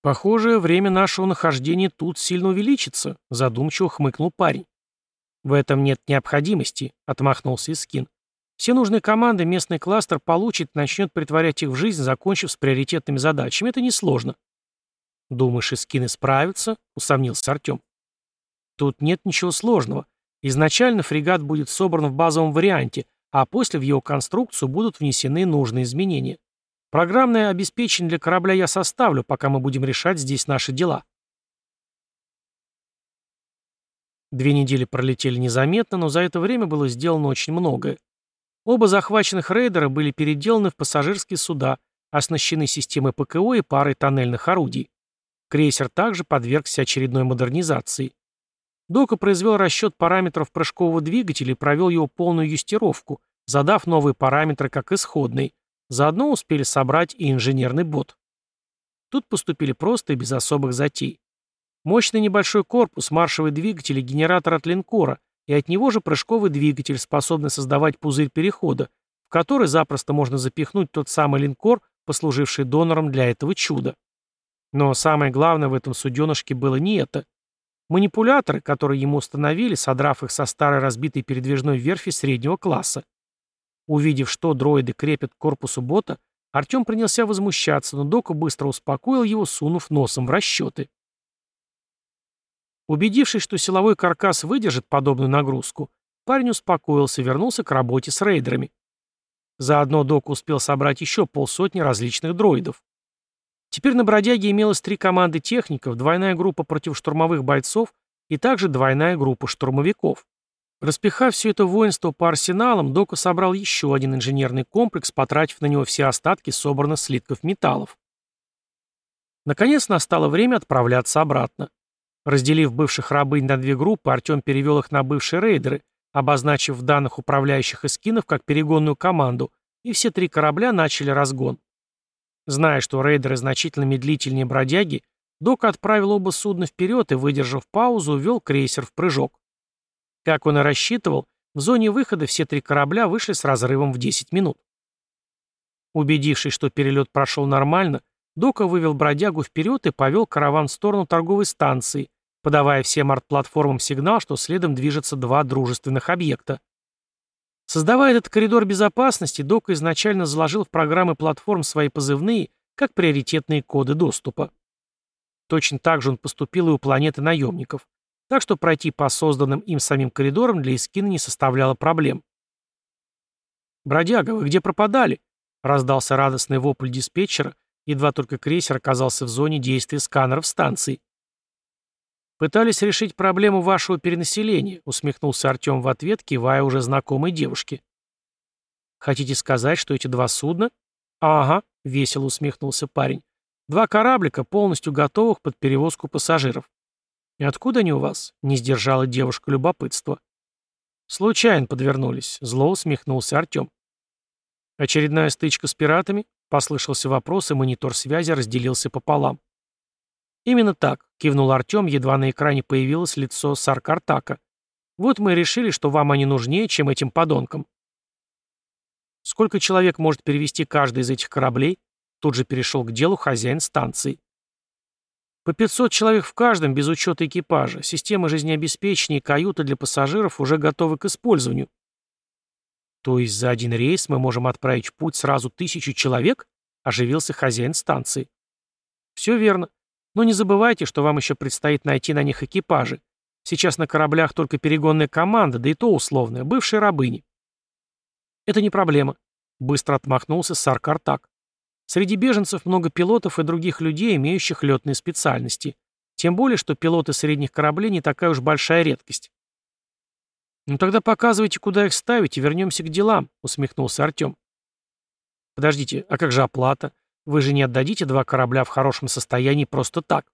«Похоже, время нашего нахождения тут сильно увеличится», — задумчиво хмыкнул парень. «В этом нет необходимости», — отмахнулся Искин. «Все нужные команды местный кластер получит и начнет притворять их в жизнь, закончив с приоритетными задачами. Это несложно». «Думаешь, Искины справятся?» — усомнился Артем. «Тут нет ничего сложного. Изначально фрегат будет собран в базовом варианте, а после в его конструкцию будут внесены нужные изменения. Программное обеспечение для корабля я составлю, пока мы будем решать здесь наши дела». Две недели пролетели незаметно, но за это время было сделано очень многое. Оба захваченных рейдера были переделаны в пассажирские суда, оснащены системой ПКО и парой тоннельных орудий. Крейсер также подвергся очередной модернизации. Дока произвел расчет параметров прыжкового двигателя и провел его полную юстировку, задав новые параметры как исходный. Заодно успели собрать и инженерный бот. Тут поступили просто и без особых затей. Мощный небольшой корпус, маршевый двигатель и генератор от линкора, и от него же прыжковый двигатель, способный создавать пузырь перехода, в который запросто можно запихнуть тот самый линкор, послуживший донором для этого чуда. Но самое главное в этом суденышке было не это. Манипуляторы, которые ему установили, содрав их со старой разбитой передвижной верфи среднего класса. Увидев, что дроиды крепят к корпусу бота, Артем принялся возмущаться, но Дока быстро успокоил его, сунув носом в расчеты. Убедившись, что силовой каркас выдержит подобную нагрузку, парень успокоился и вернулся к работе с рейдерами. Заодно Док успел собрать еще полсотни различных дроидов. Теперь на бродяге имелось три команды техников, двойная группа противоштурмовых бойцов и также двойная группа штурмовиков. Распихав все это воинство по арсеналам, Дока собрал еще один инженерный комплекс, потратив на него все остатки собранных слитков металлов. Наконец настало время отправляться обратно. Разделив бывших рабынь на две группы, Артем перевел их на бывшие рейдеры, обозначив в данных управляющих эскинов как перегонную команду, и все три корабля начали разгон. Зная, что рейдеры значительно медлительнее бродяги, Док отправил оба судна вперед и, выдержав паузу, увел крейсер в прыжок. Как он и рассчитывал, в зоне выхода все три корабля вышли с разрывом в 10 минут. Убедившись, что перелет прошел нормально, Дока вывел бродягу вперед и повел караван в сторону торговой станции, подавая всем арт-платформам сигнал, что следом движется два дружественных объекта. Создавая этот коридор безопасности, Дока изначально заложил в программы платформ свои позывные как приоритетные коды доступа. Точно так же он поступил и у планеты наемников, так что пройти по созданным им самим коридорам для Искина не составляло проблем. «Бродяга, вы где пропадали?» — раздался радостный вопль диспетчера, едва только крейсер оказался в зоне действия сканеров станции. «Пытались решить проблему вашего перенаселения», — усмехнулся Артем в ответ, кивая уже знакомой девушке. «Хотите сказать, что эти два судна?» «Ага», — весело усмехнулся парень. «Два кораблика, полностью готовых под перевозку пассажиров». «И откуда они у вас?» — не сдержала девушка любопытства. «Случайно подвернулись», — зло усмехнулся Артем. «Очередная стычка с пиратами?» — послышался вопрос, и монитор связи разделился пополам. «Именно так», — кивнул Артем, едва на экране появилось лицо Саркартака. «Вот мы и решили, что вам они нужнее, чем этим подонкам». «Сколько человек может перевести каждый из этих кораблей?» Тут же перешел к делу хозяин станции. «По 500 человек в каждом, без учета экипажа. Системы жизнеобеспечения и каюты для пассажиров уже готовы к использованию». «То есть за один рейс мы можем отправить в путь сразу тысячу человек?» — оживился хозяин станции. «Все верно. Но не забывайте, что вам еще предстоит найти на них экипажи. Сейчас на кораблях только перегонная команда, да и то условная, бывшие рабыни. Это не проблема, быстро отмахнулся Саркартак. Среди беженцев много пилотов и других людей, имеющих летные специальности. Тем более, что пилоты средних кораблей не такая уж большая редкость. «Ну тогда показывайте, куда их ставить, и вернемся к делам», — усмехнулся Артем. «Подождите, а как же оплата? Вы же не отдадите два корабля в хорошем состоянии просто так.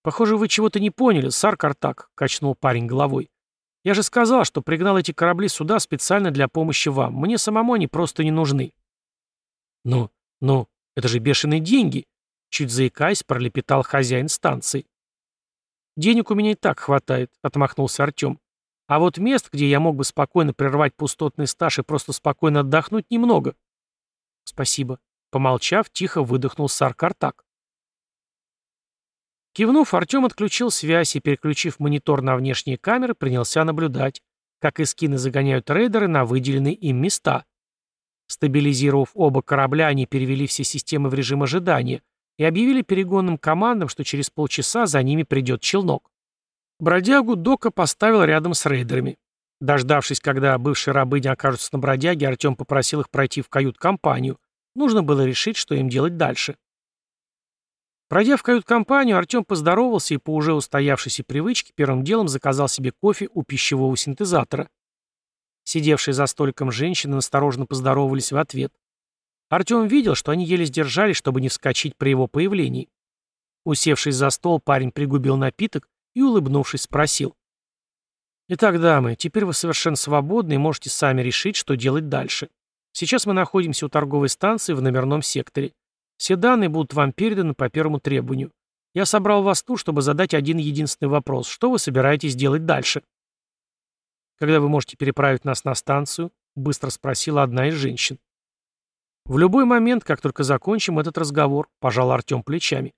Похоже, вы чего-то не поняли, Саркартак, качнул парень головой. Я же сказал, что пригнал эти корабли сюда специально для помощи вам. Мне самому они просто не нужны. Ну, ну, это же бешеные деньги, чуть заикаясь, пролепетал хозяин станции. Денег у меня и так хватает, отмахнулся Артем. А вот мест, где я мог бы спокойно прервать пустотный стаж и просто спокойно отдохнуть, немного. Спасибо, Помолчав, тихо выдохнул Саркартак. Кивнув, Артем отключил связь и, переключив монитор на внешние камеры, принялся наблюдать, как эскины загоняют рейдеры на выделенные им места. Стабилизировав оба корабля, они перевели все системы в режим ожидания и объявили перегонным командам, что через полчаса за ними придет челнок. Бродягу Дока поставил рядом с рейдерами. Дождавшись, когда бывшие рабы не окажутся на бродяге, Артем попросил их пройти в кают-компанию, Нужно было решить, что им делать дальше. Пройдя в кают-компанию, Артем поздоровался и по уже устоявшейся привычке первым делом заказал себе кофе у пищевого синтезатора. Сидевшие за столиком женщины осторожно поздоровались в ответ. Артем видел, что они еле сдержались, чтобы не вскочить при его появлении. Усевшись за стол, парень пригубил напиток и, улыбнувшись, спросил. «Итак, дамы, теперь вы совершенно свободны и можете сами решить, что делать дальше. Сейчас мы находимся у торговой станции в номерном секторе. Все данные будут вам переданы по первому требованию. Я собрал вас тут, чтобы задать один единственный вопрос. Что вы собираетесь делать дальше?» «Когда вы можете переправить нас на станцию?» — быстро спросила одна из женщин. «В любой момент, как только закончим этот разговор», — пожал Артем плечами.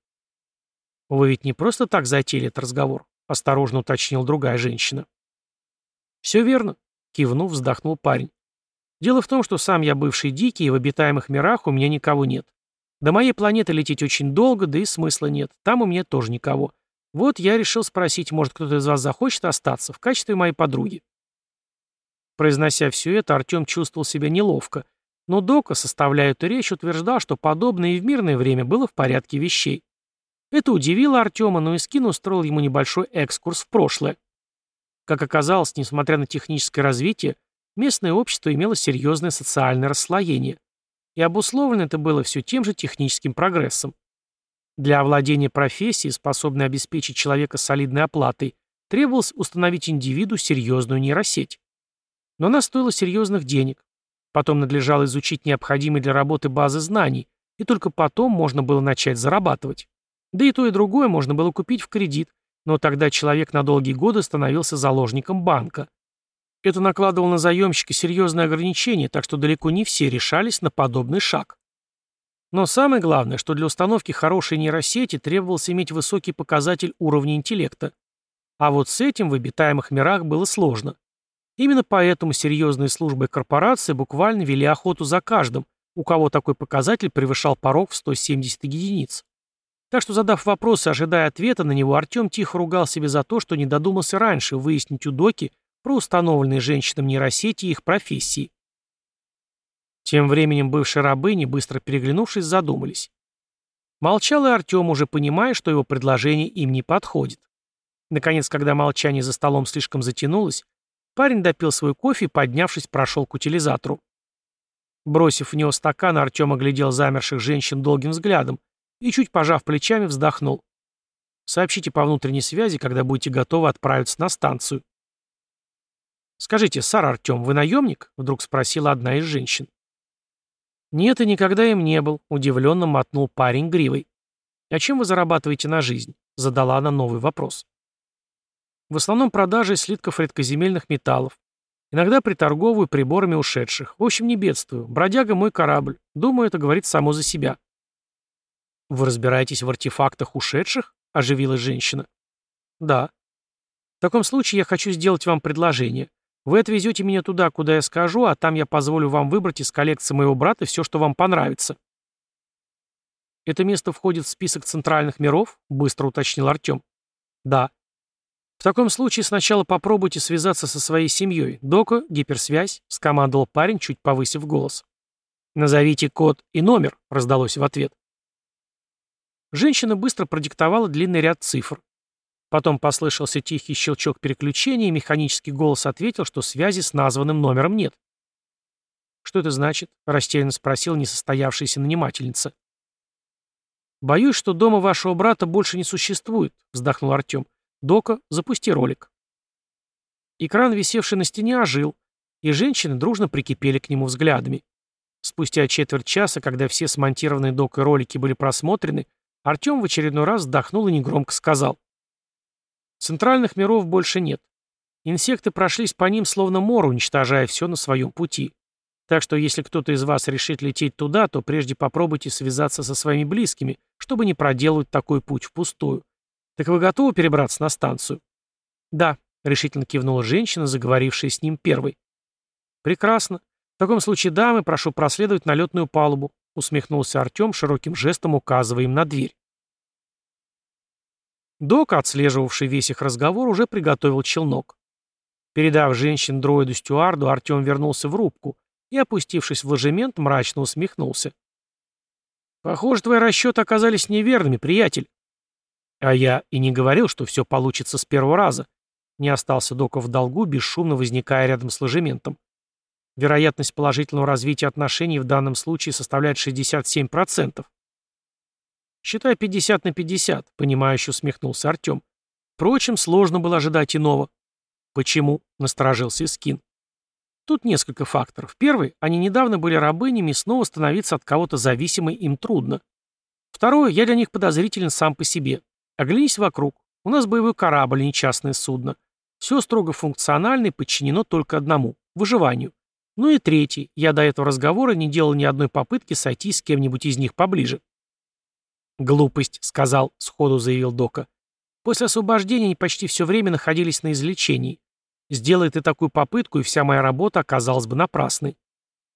«Вы ведь не просто так затеяли этот разговор», — осторожно уточнил другая женщина. «Все верно», — кивнув, вздохнул парень. «Дело в том, что сам я бывший дикий, и в обитаемых мирах у меня никого нет. До моей планеты лететь очень долго, да и смысла нет. Там у меня тоже никого. Вот я решил спросить, может, кто-то из вас захочет остаться в качестве моей подруги». Произнося все это, Артем чувствовал себя неловко, но Дока, составляя эту речь, утверждал, что подобное и в мирное время было в порядке вещей. Это удивило Артема, но Искин устроил ему небольшой экскурс в прошлое. Как оказалось, несмотря на техническое развитие, местное общество имело серьезное социальное расслоение. И обусловлено это было все тем же техническим прогрессом. Для овладения профессией, способной обеспечить человека солидной оплатой, требовалось установить индивиду серьезную нейросеть. Но она стоила серьезных денег. Потом надлежало изучить необходимые для работы базы знаний, и только потом можно было начать зарабатывать. Да и то, и другое можно было купить в кредит, но тогда человек на долгие годы становился заложником банка. Это накладывало на заемщика серьезные ограничения, так что далеко не все решались на подобный шаг. Но самое главное, что для установки хорошей нейросети требовалось иметь высокий показатель уровня интеллекта. А вот с этим в обитаемых мирах было сложно. Именно поэтому серьезные службы и корпорации буквально вели охоту за каждым, у кого такой показатель превышал порог в 170 единиц. Так что, задав вопрос и ожидая ответа на него, Артем тихо ругал себя за то, что не додумался раньше выяснить у Доки про установленные женщинам нейросети и их профессии. Тем временем бывшие рабыни, быстро переглянувшись, задумались. Молчал и Артем, уже понимая, что его предложение им не подходит. Наконец, когда молчание за столом слишком затянулось, парень допил свой кофе и, поднявшись, прошел к утилизатору. Бросив в него стакан, Артем оглядел замерших женщин долгим взглядом, и, чуть пожав плечами, вздохнул. «Сообщите по внутренней связи, когда будете готовы отправиться на станцию». «Скажите, Сар Артем, вы наемник?» — вдруг спросила одна из женщин. «Нет, и никогда им не был», — удивленно мотнул парень гривой. «А чем вы зарабатываете на жизнь?» — задала она новый вопрос. «В основном продажей слитков редкоземельных металлов. Иногда приторговываю приборами ушедших. В общем, не бедствую. Бродяга мой корабль. Думаю, это говорит само за себя». «Вы разбираетесь в артефактах ушедших?» — оживилась женщина. «Да». «В таком случае я хочу сделать вам предложение. Вы отвезете меня туда, куда я скажу, а там я позволю вам выбрать из коллекции моего брата все, что вам понравится». «Это место входит в список центральных миров?» — быстро уточнил Артем. «Да». «В таком случае сначала попробуйте связаться со своей семьей. Дока, гиперсвязь», — скомандовал парень, чуть повысив голос. «Назовите код и номер», — раздалось в ответ. Женщина быстро продиктовала длинный ряд цифр. Потом послышался тихий щелчок переключения, и механический голос ответил, что связи с названным номером нет. «Что это значит?» — растерянно спросила несостоявшаяся нанимательница. «Боюсь, что дома вашего брата больше не существует», — вздохнул Артем. «Дока, запусти ролик». Экран, висевший на стене, ожил, и женщины дружно прикипели к нему взглядами. Спустя четверть часа, когда все смонтированные докой ролики были просмотрены, Артем в очередной раз вздохнул и негромко сказал. Центральных миров больше нет. Инсекты прошлись по ним словно мор, уничтожая все на своем пути. Так что если кто-то из вас решит лететь туда, то прежде попробуйте связаться со своими близкими, чтобы не проделывать такой путь впустую. Так вы готовы перебраться на станцию? Да, решительно кивнула женщина, заговорившая с ним первой. Прекрасно. В таком случае, дамы, прошу проследовать на летную палубу усмехнулся Артем, широким жестом указывая им на дверь. Док, отслеживавший весь их разговор, уже приготовил челнок. Передав женщин дроиду стюарду, Артем вернулся в рубку и, опустившись в ложемент, мрачно усмехнулся. «Похоже, твои расчеты оказались неверными, приятель». «А я и не говорил, что все получится с первого раза». Не остался Дока в долгу, бесшумно возникая рядом с ложементом. Вероятность положительного развития отношений в данном случае составляет 67%. «Считай 50 на 50», — понимающе усмехнулся Артем. Впрочем, сложно было ожидать иного. «Почему?» — насторожился Искин. Тут несколько факторов. Первый, они недавно были рабынями, и снова становиться от кого-то зависимой им трудно. Второе, я для них подозрителен сам по себе. Оглянись вокруг. У нас боевой корабль, а не частное судно. Все строго функционально и подчинено только одному – выживанию. Ну и третий. Я до этого разговора не делал ни одной попытки сойти с кем-нибудь из них поближе. «Глупость», — сказал, — сходу заявил Дока. «После освобождения они почти все время находились на излечении. Сделай ты такую попытку, и вся моя работа оказалась бы напрасной.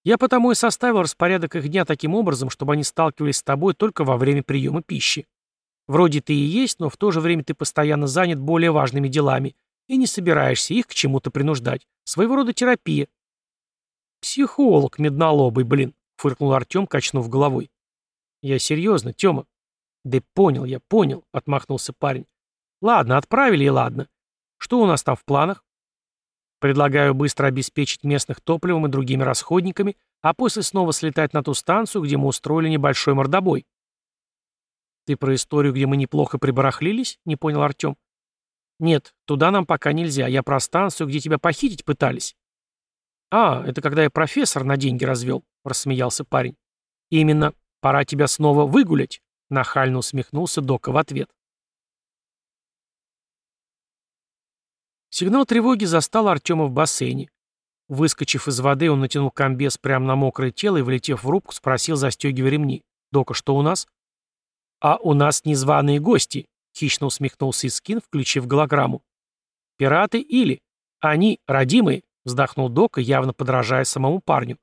Я потому и составил распорядок их дня таким образом, чтобы они сталкивались с тобой только во время приема пищи. Вроде ты и есть, но в то же время ты постоянно занят более важными делами и не собираешься их к чему-то принуждать. Своего рода терапия. Психолог меднолобый, блин, фыркнул Артем, качнув головой. Я серьезно, Тёма. Да понял я, понял, отмахнулся парень. Ладно, отправили и ладно. Что у нас там в планах? Предлагаю быстро обеспечить местных топливом и другими расходниками, а после снова слетать на ту станцию, где мы устроили небольшой мордобой. «Ты про историю, где мы неплохо прибарахлились?» — не понял Артем. «Нет, туда нам пока нельзя. Я про станцию, где тебя похитить пытались». «А, это когда я профессор на деньги развел», — рассмеялся парень. «Именно. Пора тебя снова выгулять», — нахально усмехнулся Дока в ответ. Сигнал тревоги застал Артема в бассейне. Выскочив из воды, он натянул комбез прямо на мокрое тело и, влетев в рубку, спросил, застегивая ремни. «Дока, что у нас?» «А у нас незваные гости», — хищно усмехнулся Искин, включив голограмму. «Пираты или? Они родимые», — вздохнул Дока, явно подражая самому парню.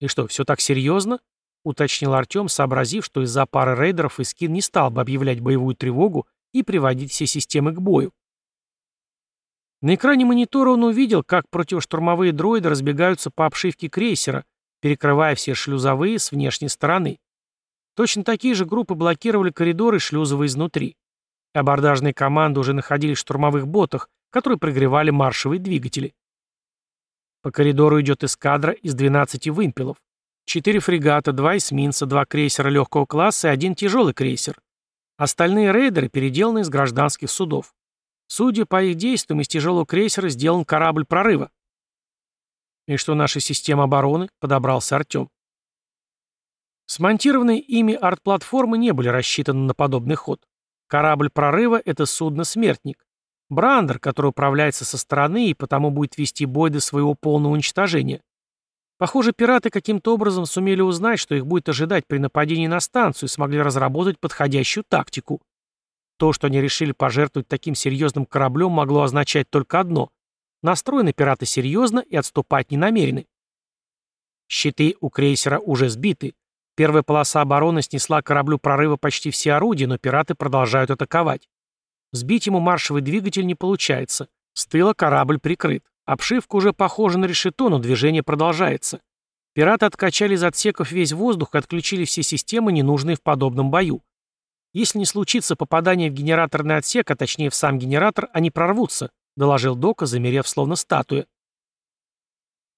«И что, все так серьезно?» — уточнил Артем, сообразив, что из-за пары рейдеров Искин не стал бы объявлять боевую тревогу и приводить все системы к бою. На экране монитора он увидел, как противоштурмовые дроиды разбегаются по обшивке крейсера, перекрывая все шлюзовые с внешней стороны. Точно такие же группы блокировали коридоры шлюзовые изнутри. Абордажные команды уже находились в штурмовых ботах, которые прогревали маршевые двигатели. По коридору идет эскадра из 12 вымпелов. Четыре фрегата, два эсминца, два крейсера легкого класса и один тяжелый крейсер. Остальные рейдеры переделаны из гражданских судов. Судя по их действиям, из тяжелого крейсера сделан корабль прорыва. «И что наша система обороны?» — подобрался Артем. Смонтированные ими арт-платформы не были рассчитаны на подобный ход. Корабль прорыва — это судно-смертник. Брандер, который управляется со стороны и потому будет вести бой до своего полного уничтожения. Похоже, пираты каким-то образом сумели узнать, что их будет ожидать при нападении на станцию и смогли разработать подходящую тактику. То, что они решили пожертвовать таким серьезным кораблем, могло означать только одно. Настроены пираты серьезно и отступать не намерены. Щиты у крейсера уже сбиты. Первая полоса обороны снесла кораблю прорыва почти все орудия, но пираты продолжают атаковать. Сбить ему маршевый двигатель не получается. С тыла корабль прикрыт. Обшивка уже похожа на решето, но движение продолжается. Пираты откачали из отсеков весь воздух и отключили все системы, ненужные в подобном бою. Если не случится попадание в генераторный отсек, а точнее в сам генератор, они прорвутся, доложил Дока, замерев словно статуя.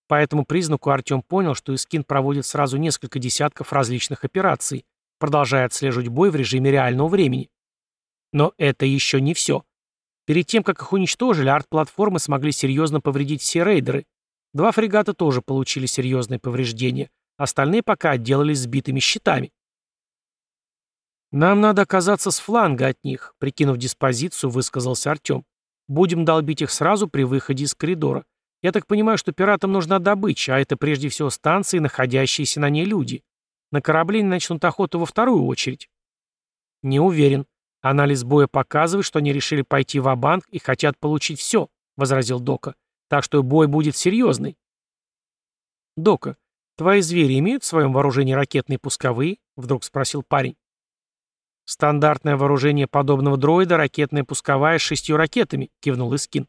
По этому признаку Артем понял, что Искин проводит сразу несколько десятков различных операций, продолжая отслеживать бой в режиме реального времени. Но это еще не все. Перед тем, как их уничтожили, арт-платформы смогли серьезно повредить все рейдеры. Два фрегата тоже получили серьезные повреждения, остальные пока отделались сбитыми щитами. «Нам надо оказаться с фланга от них», — прикинув диспозицию, высказался Артем. «Будем долбить их сразу при выходе из коридора. Я так понимаю, что пиратам нужна добыча, а это прежде всего станции, находящиеся на ней люди. На корабле начнут охоту во вторую очередь». «Не уверен. Анализ боя показывает, что они решили пойти в банк и хотят получить все», — возразил Дока. «Так что бой будет серьезный». «Дока, твои звери имеют в своем вооружении ракетные пусковые?» — вдруг спросил парень. «Стандартное вооружение подобного дроида — ракетная пусковая с шестью ракетами», — кивнул Искин.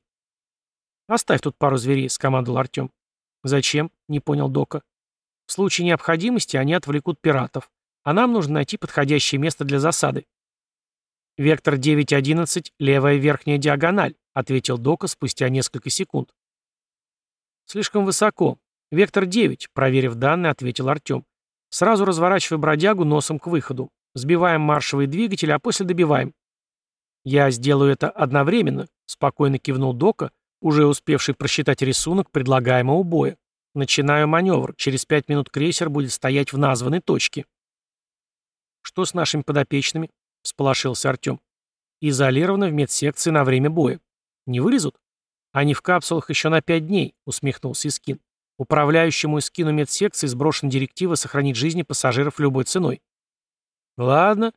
«Оставь тут пару зверей», — скомандовал Артем. «Зачем?» — не понял Дока. «В случае необходимости они отвлекут пиратов, а нам нужно найти подходящее место для засады». «Вектор 9.11, левая верхняя диагональ», — ответил Дока спустя несколько секунд. «Слишком высоко. Вектор 9», — проверив данные, ответил Артем. «Сразу разворачивай бродягу носом к выходу. Сбиваем маршевые двигатели, а после добиваем. Я сделаю это одновременно, спокойно кивнул Дока, уже успевший просчитать рисунок предлагаемого боя. Начинаю маневр. Через пять минут крейсер будет стоять в названной точке. Что с нашими подопечными? Всполошился Артем. изолированы в медсекции на время боя. Не вылезут? Они в капсулах еще на пять дней, усмехнулся Искин. Управляющему Искину медсекции сброшена директива сохранить жизни пассажиров любой ценой. Ладно,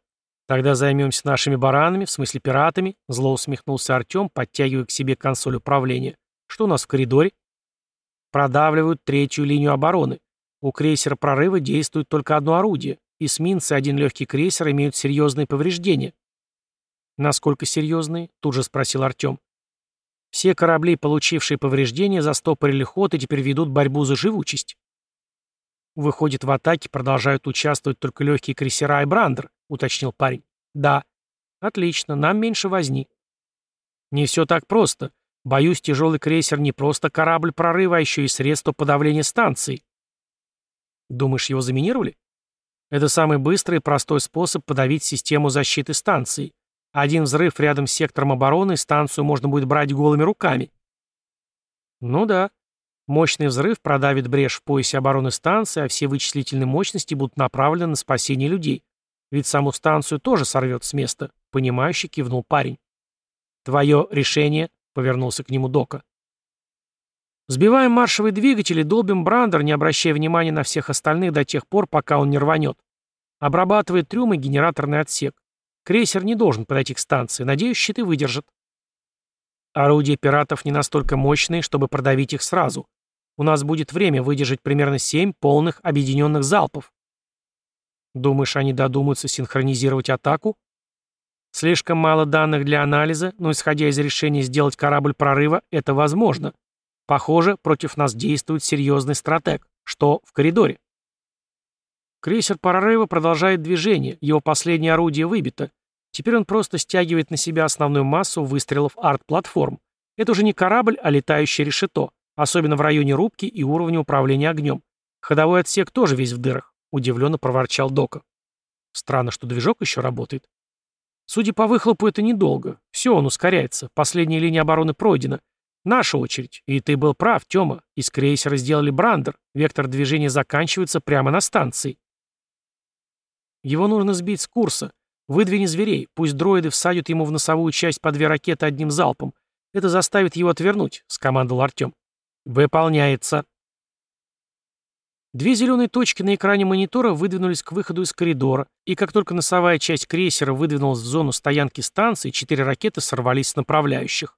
тогда займемся нашими баранами, в смысле пиратами, зло усмехнулся Артем, подтягивая к себе консоль управления. Что у нас в коридоре? Продавливают третью линию обороны. У крейсера прорыва действует только одно орудие. Эсминцы и один легкий крейсер имеют серьезные повреждения. «Насколько серьезные?» — тут же спросил Артем. Все корабли, получившие повреждения, застопорили ход и теперь ведут борьбу за живучесть. Выходит, в атаке продолжают участвовать только легкие крейсера и Брандер, уточнил парень. Да. Отлично, нам меньше возни. Не все так просто. Боюсь, тяжелый крейсер не просто корабль прорыва, а еще и средство подавления станций. Думаешь, его заминировали? Это самый быстрый и простой способ подавить систему защиты станции. Один взрыв рядом с сектором обороны, станцию можно будет брать голыми руками. Ну да. Мощный взрыв продавит брешь в поясе обороны станции, а все вычислительные мощности будут направлены на спасение людей. Ведь саму станцию тоже сорвет с места, понимающе кивнул парень. Твое решение, повернулся к нему Дока. Сбиваем маршевый двигатель и долбим Брандер, не обращая внимания на всех остальных до тех пор, пока он не рванет. Обрабатывает трюм и генераторный отсек. Крейсер не должен подойти к станции. Надеюсь, щиты выдержат. Орудия пиратов не настолько мощные, чтобы продавить их сразу. У нас будет время выдержать примерно семь полных объединенных залпов. Думаешь, они додумаются синхронизировать атаку? Слишком мало данных для анализа, но исходя из решения сделать корабль прорыва, это возможно. Похоже, против нас действует серьезный стратег. Что в коридоре? Крейсер прорыва продолжает движение, его последнее орудие выбито. Теперь он просто стягивает на себя основную массу выстрелов арт-платформ. Это уже не корабль, а летающее решето, особенно в районе рубки и уровня управления огнем. Ходовой отсек тоже весь в дырах, удивленно проворчал Дока. Странно, что движок еще работает. Судя по выхлопу, это недолго. Все, он ускоряется. Последняя линия обороны пройдена. Наша очередь. И ты был прав, Тёма. Из крейсера сделали брандер. Вектор движения заканчивается прямо на станции. Его нужно сбить с курса. Выдвини зверей. Пусть дроиды всадят ему в носовую часть по две ракеты одним залпом. Это заставит его отвернуть, скомандовал Артём. Выполняется. Две зеленые точки на экране монитора выдвинулись к выходу из коридора, и как только носовая часть крейсера выдвинулась в зону стоянки станции, четыре ракеты сорвались с направляющих.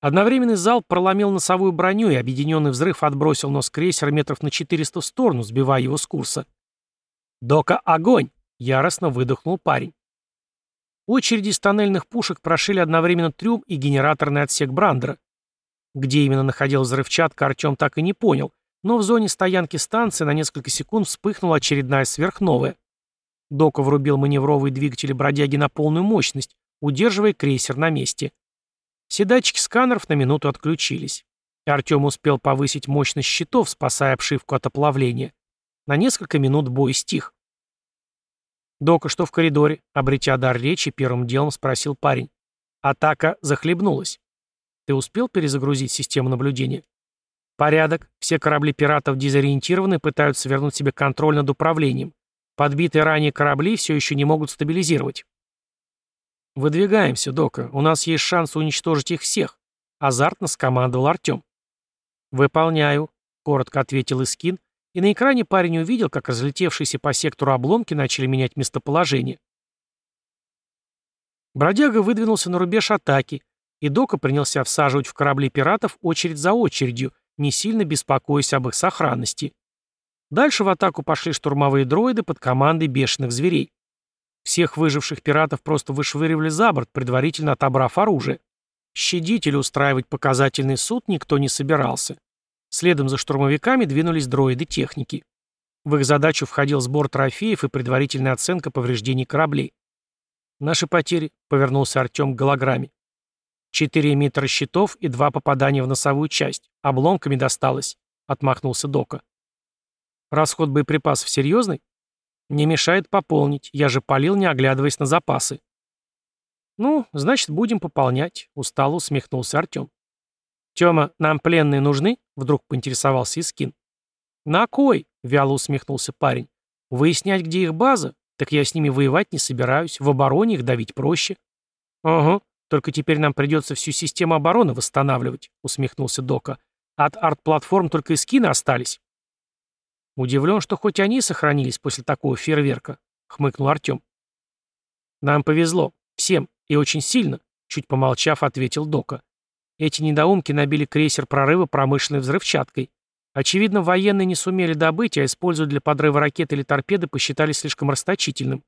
Одновременный залп проломил носовую броню, и объединенный взрыв отбросил нос крейсера метров на 400 в сторону, сбивая его с курса. «Дока, огонь!» — яростно выдохнул парень. Очереди из тоннельных пушек прошили одновременно трюм и генераторный отсек Брандера. Где именно находилась взрывчатка, Артем так и не понял, но в зоне стоянки станции на несколько секунд вспыхнула очередная сверхновая. Дока врубил маневровые двигатели бродяги на полную мощность, удерживая крейсер на месте. Все датчики сканеров на минуту отключились. Артем успел повысить мощность щитов, спасая обшивку от оплавления. На несколько минут бой стих. «Дока, что в коридоре?» Обретя дар речи, первым делом спросил парень. Атака захлебнулась. «Ты успел перезагрузить систему наблюдения?» «Порядок. Все корабли пиратов дезориентированы, пытаются вернуть себе контроль над управлением. Подбитые ранее корабли все еще не могут стабилизировать». «Выдвигаемся, Дока. У нас есть шанс уничтожить их всех», — азартно скомандовал Артем. «Выполняю», — коротко ответил Искин, и на экране парень увидел, как разлетевшиеся по сектору обломки начали менять местоположение. Бродяга выдвинулся на рубеж атаки, и Дока принялся всаживать в корабли пиратов очередь за очередью, не сильно беспокоясь об их сохранности. Дальше в атаку пошли штурмовые дроиды под командой бешеных зверей. Всех выживших пиратов просто вышвыривали за борт, предварительно отобрав оружие. Щадить устраивать показательный суд никто не собирался. Следом за штурмовиками двинулись дроиды техники. В их задачу входил сбор трофеев и предварительная оценка повреждений кораблей. «Наши потери», — повернулся Артем к голограмме. «Четыре эмиттера щитов и два попадания в носовую часть. Обломками досталось», — отмахнулся Дока. «Расход боеприпасов серьезный?» «Не мешает пополнить. Я же полил, не оглядываясь на запасы». «Ну, значит, будем пополнять», — устало усмехнулся Артем. «Тёма, нам пленные нужны?» — вдруг поинтересовался Искин. «На кой?» — вяло усмехнулся парень. «Выяснять, где их база? Так я с ними воевать не собираюсь. В обороне их давить проще». «Ага, только теперь нам придется всю систему обороны восстанавливать», — усмехнулся Дока. «От арт-платформ только и остались». «Удивлен, что хоть они сохранились после такого фейерверка», — хмыкнул Артем. «Нам повезло. Всем. И очень сильно», — чуть помолчав, ответил Дока. «Эти недоумки набили крейсер прорыва промышленной взрывчаткой. Очевидно, военные не сумели добыть, а использовать для подрыва ракеты или торпеды посчитали слишком расточительным.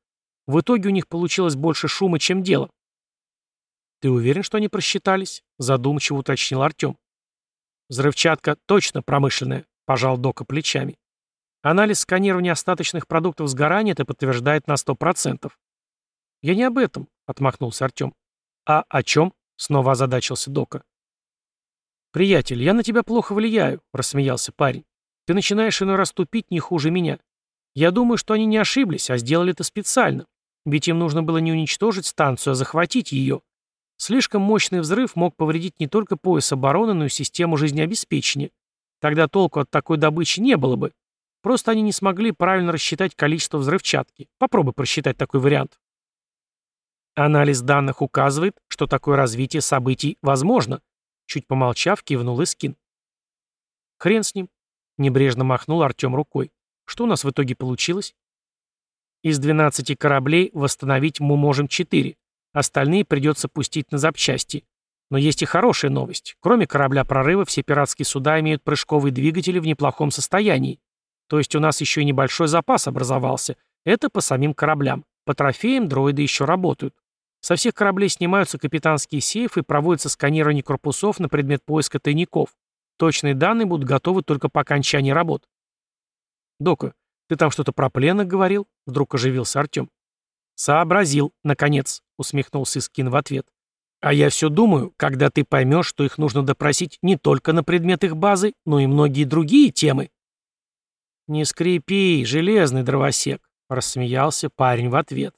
В итоге у них получилось больше шума, чем дело. «Ты уверен, что они просчитались?» — задумчиво уточнил Артем. «Взрывчатка точно промышленная», — пожал Дока плечами. «Анализ сканирования остаточных продуктов сгорания это подтверждает на сто процентов». «Я не об этом», — отмахнулся Артем. «А о чем?» — снова озадачился Дока. «Приятель, я на тебя плохо влияю», — рассмеялся парень. «Ты начинаешь иной раз тупить не хуже меня. Я думаю, что они не ошиблись, а сделали это специально. Ведь им нужно было не уничтожить станцию, а захватить ее. Слишком мощный взрыв мог повредить не только пояс обороны, но и систему жизнеобеспечения. Тогда толку от такой добычи не было бы. Просто они не смогли правильно рассчитать количество взрывчатки. Попробуй просчитать такой вариант. Анализ данных указывает, что такое развитие событий возможно, Чуть помолчав, кивнул Искин. Хрен с ним. Небрежно махнул Артем рукой. Что у нас в итоге получилось? Из 12 кораблей восстановить мы можем 4. Остальные придется пустить на запчасти. Но есть и хорошая новость. Кроме корабля прорыва, все пиратские суда имеют прыжковые двигатели в неплохом состоянии. То есть у нас еще и небольшой запас образовался. Это по самим кораблям. По трофеям дроиды еще работают. Со всех кораблей снимаются капитанские сейфы и проводится сканирование корпусов на предмет поиска тайников. Точные данные будут готовы только по окончании работ. «Дока, ты там что-то про пленных говорил?» — вдруг оживился Артем. «Сообразил, наконец», — усмехнулся Искин в ответ. «А я все думаю, когда ты поймешь, что их нужно допросить не только на предмет их базы, но и многие другие темы». «Не скрипи, железный дровосек», — рассмеялся парень в ответ.